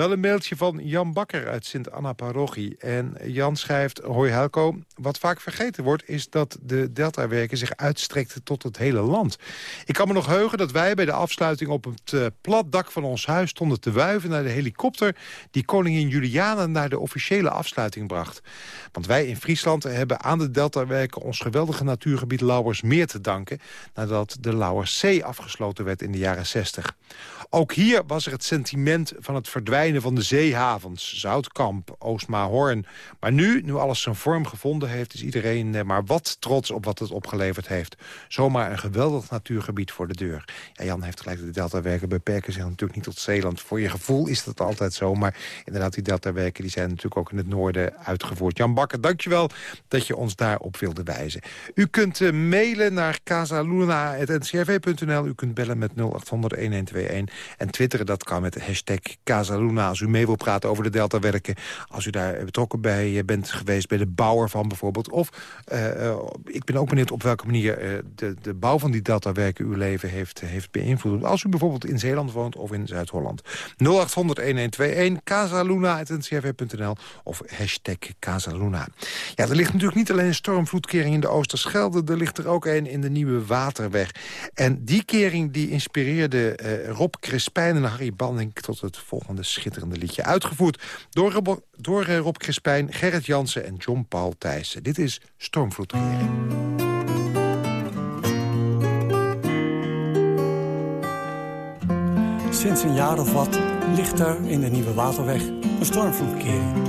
Dan een mailtje van Jan Bakker uit Sint-Anna-parochie. En Jan schrijft, hoi Helco, wat vaak vergeten wordt... is dat de Deltawerken zich uitstrekten tot het hele land. Ik kan me nog heugen dat wij bij de afsluiting op het uh, plat dak van ons huis... stonden te wuiven naar de helikopter... die koningin Juliana naar de officiële afsluiting bracht. Want wij in Friesland hebben aan de Deltawerken... ons geweldige natuurgebied Lauwersmeer te danken... nadat de Lauwerszee afgesloten werd in de jaren 60. Ook hier was er het sentiment van het verdwijnen van de zeehavens. Zoutkamp, Oostmaarhoorn. Maar nu, nu alles zijn vorm gevonden heeft... is iedereen eh, maar wat trots op wat het opgeleverd heeft. Zomaar een geweldig natuurgebied voor de deur. Ja, Jan heeft gelijk, de deltawerken beperken zich natuurlijk niet tot Zeeland. Voor je gevoel is dat altijd zo. Maar inderdaad, die deltawerken die zijn natuurlijk ook in het noorden uitgevoerd. Jan Bakker, dankjewel dat je ons daarop wilde wijzen. U kunt uh, mailen naar casaluna.ncrv.nl. U kunt bellen met 0800-1121. En twitteren, dat kan met hashtag Casaluna. Als u mee wil praten over de deltawerken. Als u daar betrokken bij bent geweest, bij de bouwer van bijvoorbeeld. Of uh, uh, ik ben ook benieuwd op welke manier de, de bouw van die deltawerken uw leven heeft, heeft beïnvloed. Als u bijvoorbeeld in Zeeland woont of in Zuid-Holland. 0800-1121, casaluna.ncrv.nl of hashtag Casaluna. Ja, er ligt natuurlijk niet alleen een stormvloedkering in de Oosterschelde. Er ligt er ook een in de Nieuwe Waterweg. En die kering die inspireerde Rob Crispijn en Harry Banding... tot het volgende schitterende liedje. Uitgevoerd door, Rob, door uh, Rob Crispijn, Gerrit Jansen en John Paul Thijssen. Dit is Stormvloedkering. Sinds een jaar of wat ligt er in de Nieuwe Waterweg een stormvloedkering.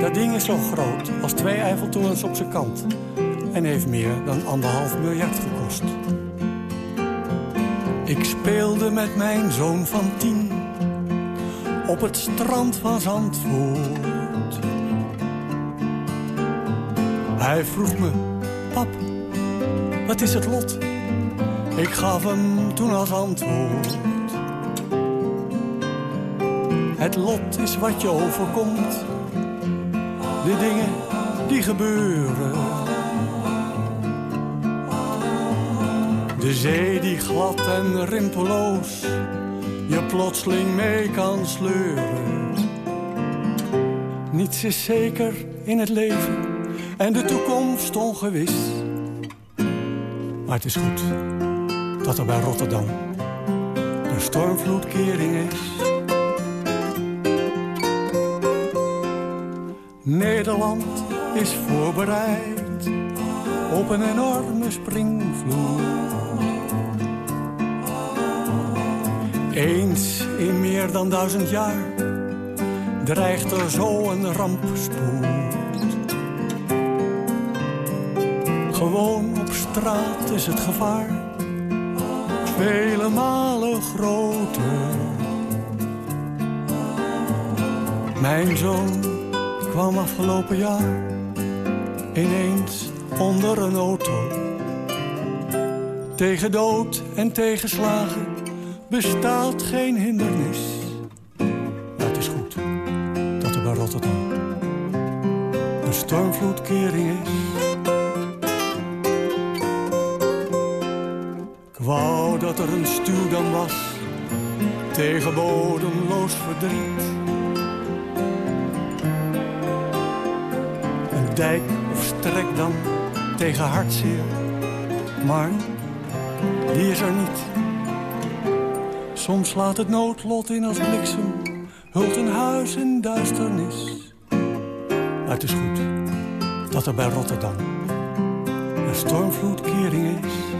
Dat ding is zo groot als twee Eiffeltorens op zijn kant. en heeft meer dan anderhalf miljard gekost. Ik speelde met mijn zoon van tien op het strand van Zandvoort. Hij vroeg me, pap, wat is het lot? Ik gaf hem toen als antwoord. Het lot is wat je overkomt, de dingen die gebeuren. De zee die glad en rimpeloos je plotseling mee kan sleuren. Niets is zeker in het leven en de toekomst ongewis. Maar het is goed dat er bij Rotterdam een stormvloedkering is. Nederland is voorbereid op een enorme springvloed. Eens in meer dan duizend jaar dreigt er zo een rampspoed. Gewoon op straat is het gevaar vele malen groter. Mijn zoon kwam afgelopen jaar ineens onder een auto. Tegen dood en tegenslagen bestaat geen hindernis. Maar het is goed dat er bij Rotterdam een stormvloedkering is. Ik wou dat er een stuwdam was tegen bodemloos verdriet. Een dijk of strekdam tegen hartzeer. Maar die is er niet. Soms slaat het noodlot in als bliksem, hult een huis in duisternis. Maar het is goed dat er bij Rotterdam een stormvloedkering is.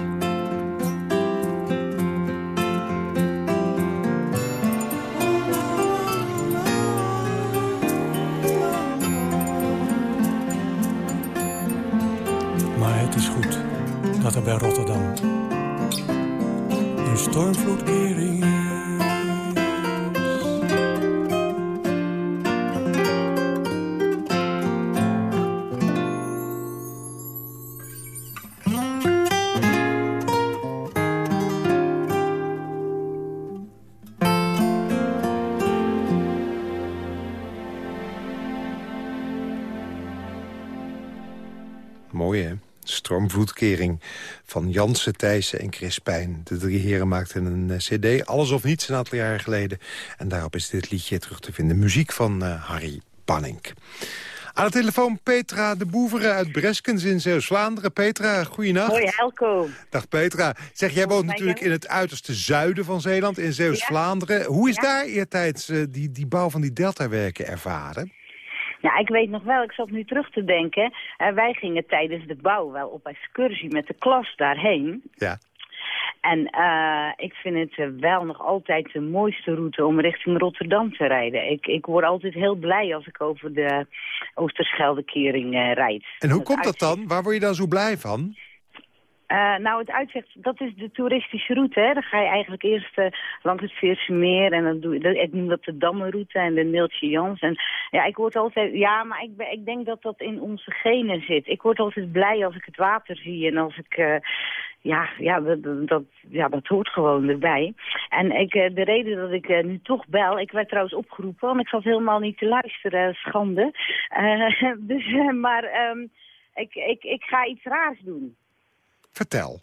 Van Jansen, Thijssen en Chris Pijn. De drie heren maakten een eh, cd, Alles of Niets, een aantal jaren geleden. En daarop is dit liedje terug te vinden. Muziek van eh, Harry Panink. Aan de telefoon Petra de Boeveren uit Breskens in Zeeuws-Vlaanderen. Petra, goeienacht. Hoi, Helco. Dag Petra. Zeg, jij woont natuurlijk in het uiterste zuiden van Zeeland, in Zeeuws-Vlaanderen. Hoe is daar eertijds eh, die, die bouw van die deltawerken ervaren? Ja, ik weet nog wel, ik zat nu terug te denken. eh, wij gingen tijdens de bouw wel op excursie met de klas daarheen. Ja. En eh, ik vind het eh, wel nog altijd de mooiste route om richting Rotterdam te rijden. Ik, ik word altijd heel blij als ik over de Oosterscheldekering eh rijd. En hoe komt dat dan? Waar word je dan zo blij van? Eh, nou, het uitzicht, dat is de toeristische route. Hè. Dan ga je eigenlijk eerst eh, langs het Veerse Meer en dan doe je, ik noem dat de Dammenroute en de Neeltje Jans. En ja, ik word altijd, ja, maar ik, ik denk dat dat in onze genen zit. Ik word altijd blij als ik het water zie en als ik, eh, ja, ja, dat, ja, dat hoort gewoon erbij. En ik, de reden dat ik nu toch bel, ik werd trouwens opgeroepen, want ik zat helemaal niet te luisteren, schande. Dus, maar ehm, ik, ik, ik ga iets raars doen. Vertel.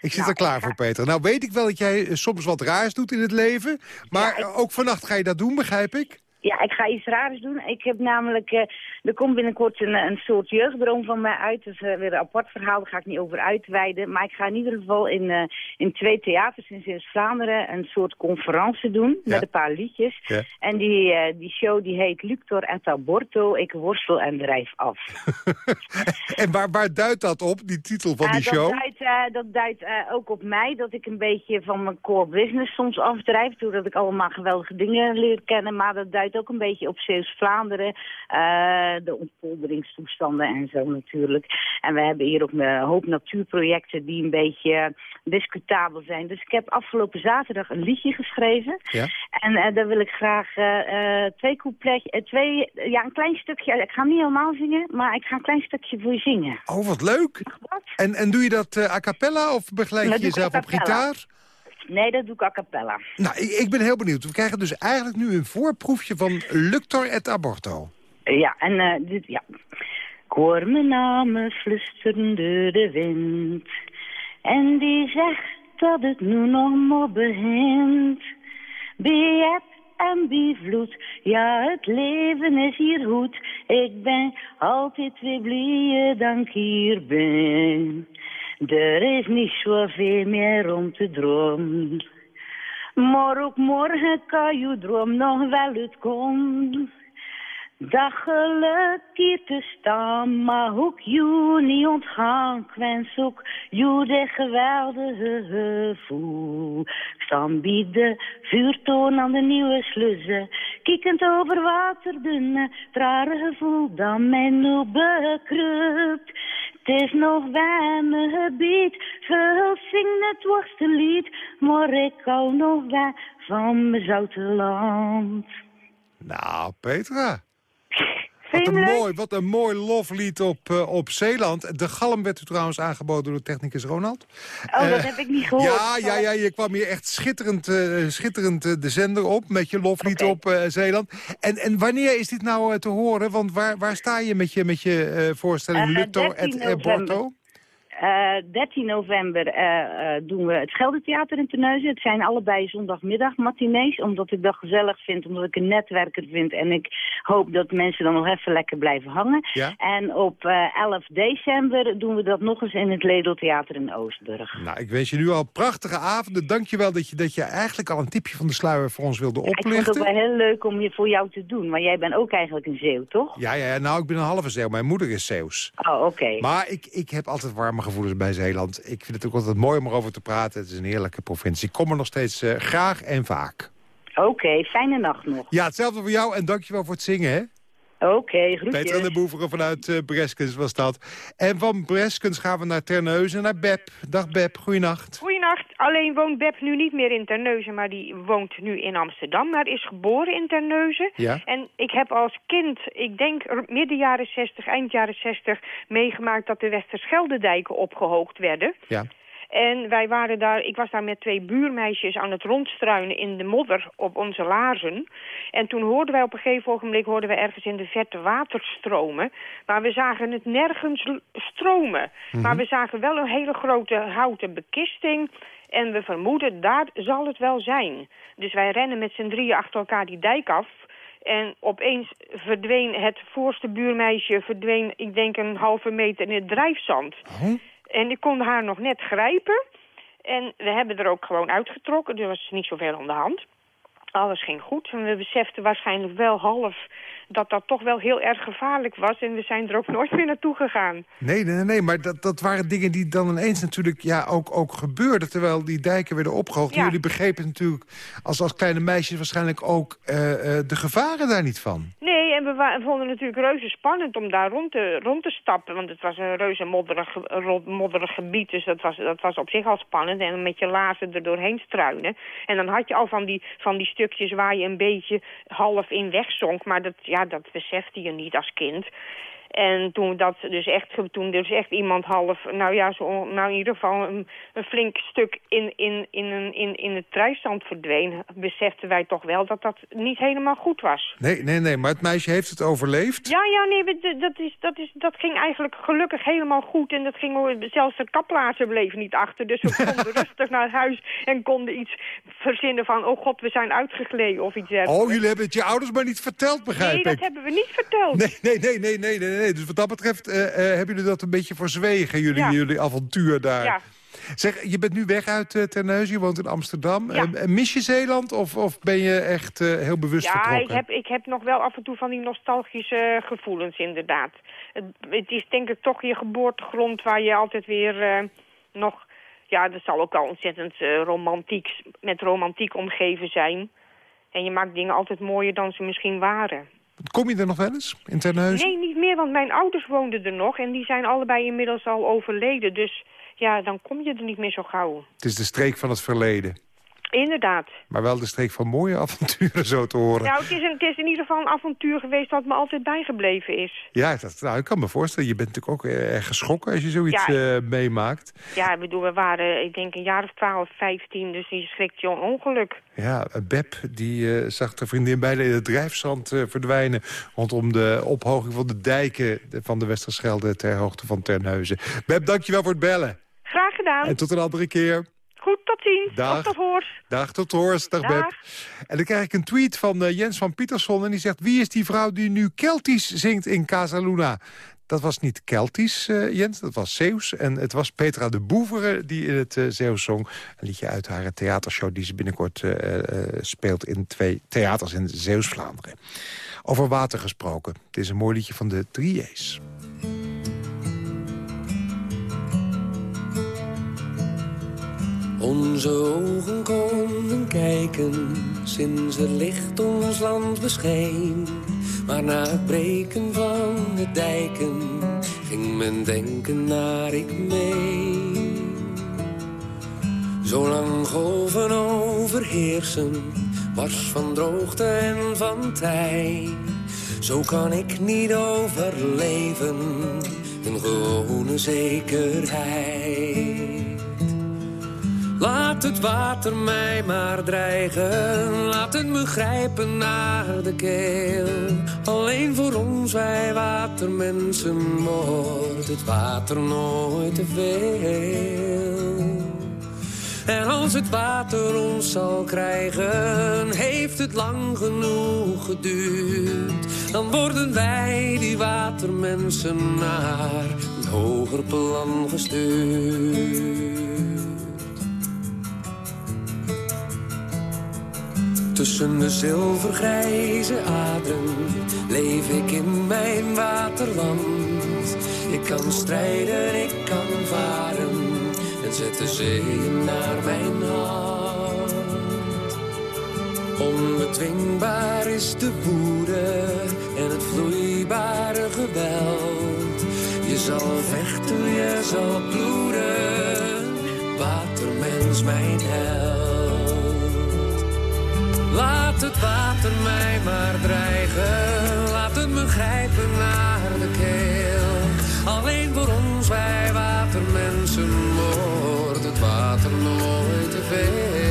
Ik zit er klaar voor, Peter. Nou weet ik wel dat jij eh, soms wat raars doet in het leven. Maar ook vannacht ga je dat doen, begrijp ik? Ja, ik ga iets raars doen. Ik heb namelijk, eh, er komt binnenkort een, een soort jeugddroom van mij uit. Dat is eh, weer een apart verhaal, daar ga ik niet over uitweiden. Maar ik ga in ieder geval in, eh, in twee theaters in Zeeuws-Vlaanderen een soort conferentie doen met een paar liedjes. Ja. En die, die show die heet Luctor et aborto, ik worstel en drijf af. En waar, waar duidt dat op, die titel van die dat show? Duidt, eh, dat duidt ook op mij, dat ik een beetje van mijn core business soms afdrijf. Doordat ik allemaal geweldige dingen leer kennen. Maar dat duidt ook een beetje op Zeeuws-Vlaanderen. eh, de ontpolderingstoestanden en zo natuurlijk. En we hebben hier ook een hoop natuurprojecten die een beetje discutabel zijn. Dus ik heb afgelopen zaterdag een liedje geschreven. Ja? En eh, daar wil ik graag eh, twee coupletjes, twee, ja, een klein stukje. Ik ga niet helemaal zingen, maar ik ga een klein stukje voor je zingen. Oh, wat leuk. En, en doe je dat a cappella of begeleid je jezelf op gitaar? Nee, dat doe ik a cappella. Nou, ik, ik ben heel benieuwd. We krijgen dus eigenlijk nu een voorproefje van Luctor et Aborto. Ja, en eh, dit, ja. Ik hoor mijn namen flusteren door de wind. En die zegt dat het nu nog maar begint. Bij eb en bij vloed, ja het leven is hier goed. Ik ben altijd weer blij dat ik hier ben. Er is niet zoveel meer om te dromen. Maar ook morgen kan je droom nog wel uitkomen. Dat geluk hier te staan, maar ook jou niet ontgaan. Ik wens ook dit geweldige gevoel. Ik sta bij de vuurtoon aan de nieuwe sluizen. Kijkend over waterdunnen, het rare gevoel dat mij nu bekruipt. Het is nog bij mijn gebied, veel zingen het worstenlied. Maar ik hou nog wel van mijn zoute land. Nou, Petra. Wat een, mooi, wat een mooi loflied op, eh, op Zeeland. De galm werd u trouwens aangeboden door technicus Ronald. Oh, dat Eh, heb ik niet gehoord. Ja, ja, ja, je kwam hier echt schitterend, eh, schitterend de zender op met je loflied op eh, Zeeland. En, en wanneer is dit nou te horen? Want waar, waar sta je met je, met je voorstelling 13 et Aborto? Eh, 13 november eh, eh, doen we het Geldertheater in Terneuzen. Het zijn allebei zondagmiddag matinees, omdat ik dat gezellig vind, omdat ik een netwerker vind. En ik hoop dat mensen dan nog even lekker blijven hangen. Ja. En op eh, 11 december doen we dat nog eens in het Ledeltheater in Oostburg. Nou, ik wens je nu al prachtige avonden. Dank je wel dat je, dat je eigenlijk al een tipje van de sluier voor ons wilde Ik vond het oplichten. wel heel leuk om je voor jou te doen, maar jij bent ook eigenlijk een Zeeuw, toch? Ja, ja, nou, ik ben een halve Zeeuw. Mijn moeder is Zeeuws. Oh, oké. Maar ik, ik heb altijd warme gevoelens bij Zeeland. Ik vind het ook altijd mooi om erover te praten. Het is een heerlijke provincie. Ik kom er nog steeds eh, graag en vaak. Oké, fijne nacht nog. Ja, hetzelfde voor jou en dankjewel voor het zingen, hè? Oké, groetjes. Petra de Boeveren vanuit eh, Breskens was dat. En van Breskens gaan we naar Terneuzen, naar Beb. Dag Beb, goeienacht. Goeienacht. Alleen woont Beb nu niet meer in Terneuzen, maar die woont nu in Amsterdam. Maar is geboren in Terneuzen. Ja. En ik heb als kind, ik denk midden jaren 60, eind jaren 60... meegemaakt dat de Westerscheldedijken opgehoogd werden. Ja. En wij waren daar, ik was daar met twee buurmeisjes aan het rondstruinen in de modder op onze laarzen. En toen hoorden wij op een gegeven ogenblik hoorden we ergens in de verte water stromen. Maar we zagen het nergens stromen. Maar we zagen wel een hele grote houten bekisting. En we vermoeden, daar zal het wel zijn. Dus wij rennen met z'n drieën achter elkaar die dijk af. En opeens verdween het voorste buurmeisje, verdween, ik denk een halve meter in het drijfzand. En ik kon haar nog net grijpen. En we hebben er ook gewoon uitgetrokken. Er was niet zoveel aan de hand. Alles ging goed. En we beseften waarschijnlijk wel half dat dat toch wel heel erg gevaarlijk was. En we zijn er ook nooit meer naartoe gegaan. Nee, nee, nee, maar dat, dat waren dingen die dan ineens natuurlijk ja, ook, ook gebeurden... terwijl die dijken werden opgehoogd. Ja. Jullie begrepen natuurlijk als, als kleine meisjes waarschijnlijk ook eh, eh, de gevaren daar niet van. Nee, en we vonden het natuurlijk reuze spannend om daar rond te, rond te stappen. Want het was een reuze modderig, modderig gebied. Dus dat was, dat was op zich al spannend. En met je lazen er doorheen struinen. En dan had je al van die, van die stukjes waar je een beetje half in wegzonk. Maar dat, ja, dat besefte je niet als kind. En toen, dat dus echt, toen dus echt iemand half, nou ja, zo, nou in ieder geval een, een flink stuk in, in, in, een, in, in het treistand verdween, beseften wij toch wel dat dat niet helemaal goed was. Nee, nee, nee, maar het meisje heeft het overleefd. Ja, ja, nee, dat, is, dat, is, dat ging eigenlijk gelukkig helemaal goed. En dat ging, zelfs de kaplaarzen bleven niet achter. Dus we konden rustig naar huis en konden iets verzinnen van... oh god, we zijn uitgegleden of iets dergelijks. Oh, jullie hebben het je ouders maar niet verteld, begrijp Nee, dat ik. hebben we niet verteld. Nee, nee, nee, nee, nee, nee, nee. Dus wat dat betreft eh, eh, hebben jullie dat een beetje verzwegen, jullie, Ja. jullie avontuur daar. Ja. Zeg, je bent nu weg uit uh, Terneuzen, je woont in Amsterdam. Ja. Eh, mis je Zeeland of, of ben je echt eh, heel bewust Ja, vertrokken? ik heb, ik heb nog wel af en toe van die nostalgische gevoelens, inderdaad. Het, het is denk ik toch je geboortegrond waar je altijd weer eh, nog... Ja, dat zal ook al ontzettend eh, romantiek, met romantiek omgeven zijn. En je maakt dingen altijd mooier dan ze misschien waren. Kom je er nog wel eens, in Terneuzen? Nee, niet meer, want mijn ouders woonden er nog. En die zijn allebei inmiddels al overleden. Dus ja, dan kom je er niet meer zo gauw. Het is de streek van het verleden. Inderdaad. Maar wel de streek van mooie avonturen, zo te horen. Nou, het is, een, het is in ieder geval een avontuur geweest dat me altijd bijgebleven is. Ja, dat, nou, ik kan me voorstellen. Je bent natuurlijk ook erg geschrokken als je zoiets Ja. eh, meemaakt. Ja, ik bedoel, we waren, ik denk, een jaar of 12, 15, dus die schrikt je ongeluk. Ja, Beb die eh, zag de vriendin bijna in het drijfzand eh, verdwijnen... rondom de ophoging van de dijken van de Westerschelde... ter hoogte van Terneuzen. Beb, dankjewel voor het bellen. Graag gedaan. En tot een andere keer. Goed, tot ziens. Dag. Tot hoors. Dag, tot hoors. Dag, Dag. Beb. En dan krijg ik een tweet van eh, Jens van Pietersson... en die zegt, wie is die vrouw die nu Keltisch zingt in Casa Luna? Dat was niet Keltisch, eh, Jens, dat was Zeeuws. En het was Petra de Boevere die in het uh, Zeeuws zong. Een liedje uit haar theatershow die ze binnenkort eh, eh, speelt... in twee theaters in Zeeuws-Vlaanderen. Over water gesproken. Het is een mooi liedje van de Drieërs. Onze ogen konden kijken sinds het licht ons land bescheen. Maar na het breken van de dijken ging mijn denken naar ik mee. Zolang golven overheersen, was van droogte en van tij. Zo kan ik niet overleven, een gewone zekerheid. Laat het water mij maar dreigen, laat het me grijpen naar de keel. Alleen voor ons, wij watermensen, wordt het water nooit te veel. En als het water ons zal krijgen, heeft het lang genoeg geduurd. Dan worden wij, die watermensen, naar een hoger plan gestuurd. Tussen de zilvergrijze aderen leef ik in mijn waterland. Ik kan strijden, ik kan varen en zet de zeeën naar mijn hand. Onbedwingbaar is de woede en het vloeibare geweld. Je zal vechten, je zal bloeden, watermens mijn held. Laat het water mij maar dreigen, laat het me grijpen naar de keel. Alleen voor ons, wij watermensen, wordt het water nooit te veel.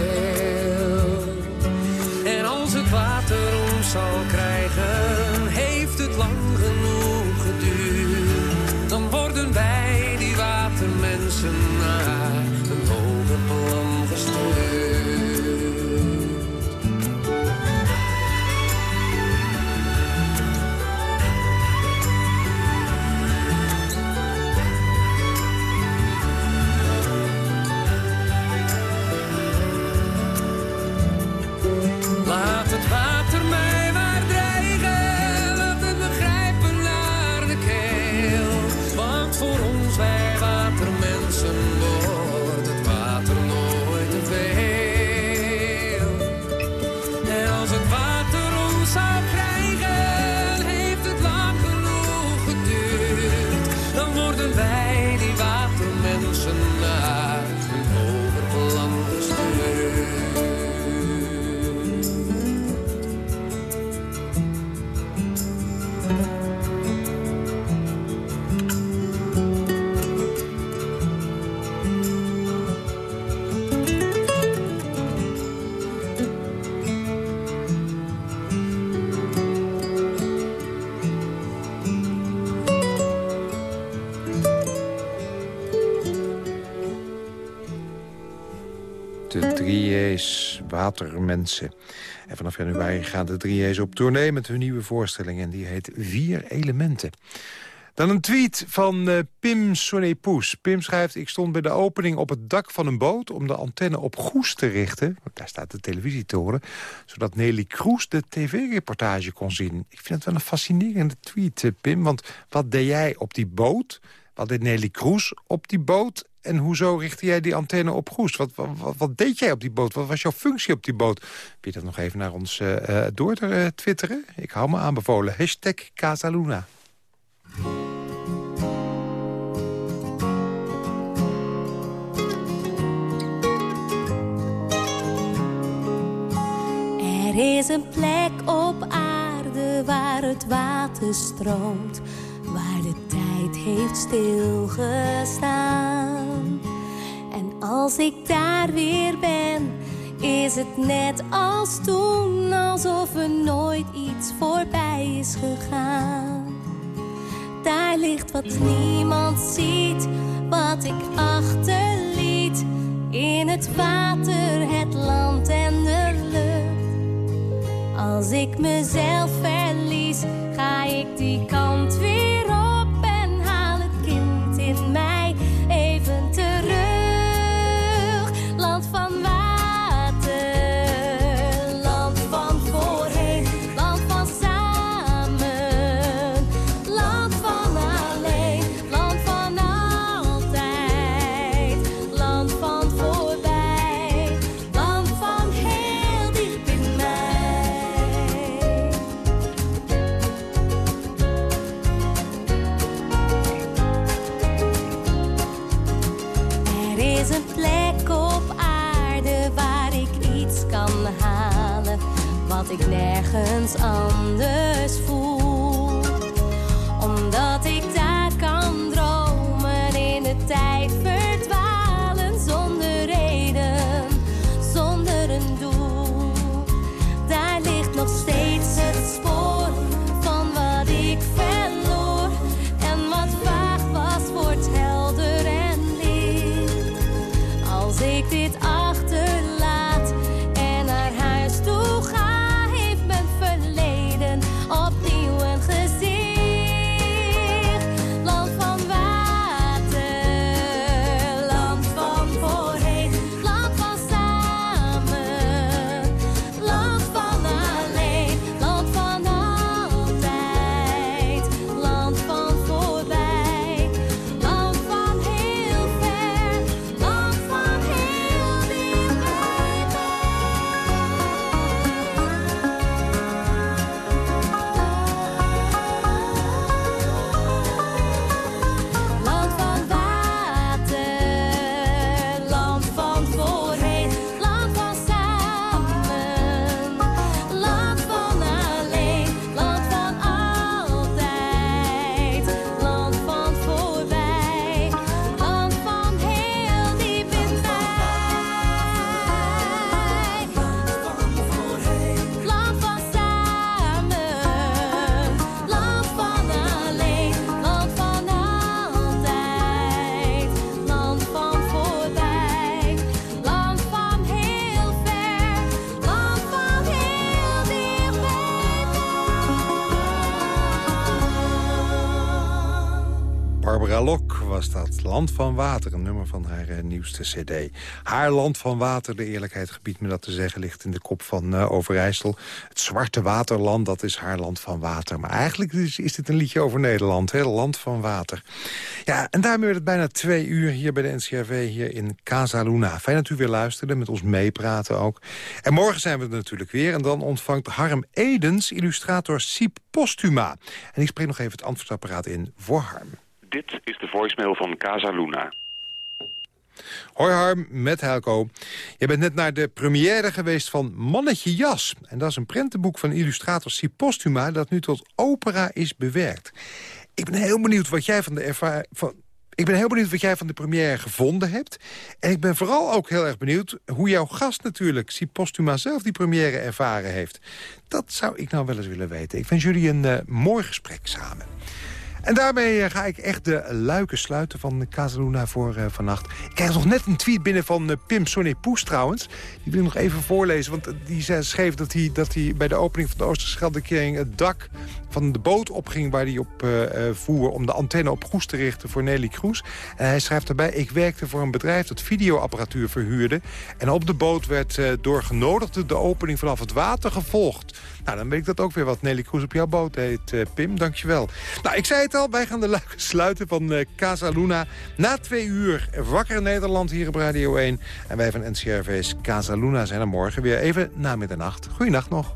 Watermensen. En vanaf januari gaan de Drieërs op tournee met hun nieuwe voorstelling. En die heet Vier Elementen. Dan een tweet van eh, Pim Sonnepoes. Pim schrijft, ik stond bij de opening op het dak van een boot... om de antenne op Goes te richten. Daar staat de televisietoren. Zodat Nelly Kroes de tv-reportage kon zien. Ik vind het wel een fascinerende tweet, eh, Pim. Want wat deed jij op die boot? Wat deed Nelly Kroes op die boot? En hoezo richtte jij die antenne op Goes? Wat, wat, deed jij op die boot? Wat was jouw functie op die boot? Wil je dat nog even naar ons uh, door te uh, twitteren? Ik hou me aanbevolen. Hashtag Casaluna. Er is een plek op aarde waar het water stroomt, waar de tijd heeft stilgestaan. Als ik daar weer ben, is het net als toen, alsof er nooit iets voorbij is gegaan. Daar ligt wat niemand ziet, wat ik achterliet. In het water, het land en de lucht. Als ik mezelf verlies, ga ik die kant ik nergens anders Land van Water, een nummer van haar eh, nieuwste cd. Haar Land van Water, de eerlijkheid gebied me dat te zeggen... ligt in de kop van eh, Overijssel. Het Zwarte Waterland, dat is haar Land van Water. Maar eigenlijk is, is dit een liedje over Nederland, hè? Land van Water. Ja, en daarmee werd het bijna twee uur hier bij de NCRV... hier in Casa Luna. Fijn dat u weer luisterde, met ons meepraten ook. En morgen zijn we er natuurlijk weer. En dan ontvangt Harm Edens illustrator Siep Postuma. En ik spreek nog even het antwoordapparaat in voor Harm. Dit is de voicemail van Casa Luna. Hoi Harm, met Helco. Je bent net naar de première geweest van Mannetje Jas. En dat is een prentenboek van illustrator Si Postuma... dat nu tot opera is bewerkt. Ik ben heel benieuwd wat jij van de ervaring... Van... Ik ben heel benieuwd wat jij van de première gevonden hebt. En ik ben vooral ook heel erg benieuwd hoe jouw gast natuurlijk... Si Postuma zelf die première ervaren heeft. Dat zou ik nou wel eens willen weten. Ik wens jullie een uh, mooi gesprek samen. En daarmee ga ik echt de luiken sluiten van Casaluna voor uh, vannacht. Ik krijg nog net een tweet binnen van uh, Pim Sonny Poes trouwens. Die wil ik nog even voorlezen, want die schreef dat hij, dat hij bij de opening van de Oosterscheldekering... het dak van de boot opging waar hij op uh, voer... om de antenne op Goes te richten voor Nelly Kroes. En hij schrijft daarbij... ik werkte voor een bedrijf dat videoapparatuur verhuurde. En op de boot werd door genodigden de opening vanaf het water gevolgd. Nou, dan weet ik dat ook weer wat Nelly Kroes op jouw boot heet, uh, Pim. Dankjewel. Nou, ik zei het al, wij gaan de luiken sluiten van uh, Casa Luna. Na twee uur Wakker Nederland hier op Radio 1. En wij van NCRV's Casa Luna zijn er morgen weer even na middernacht. Goeienacht nog.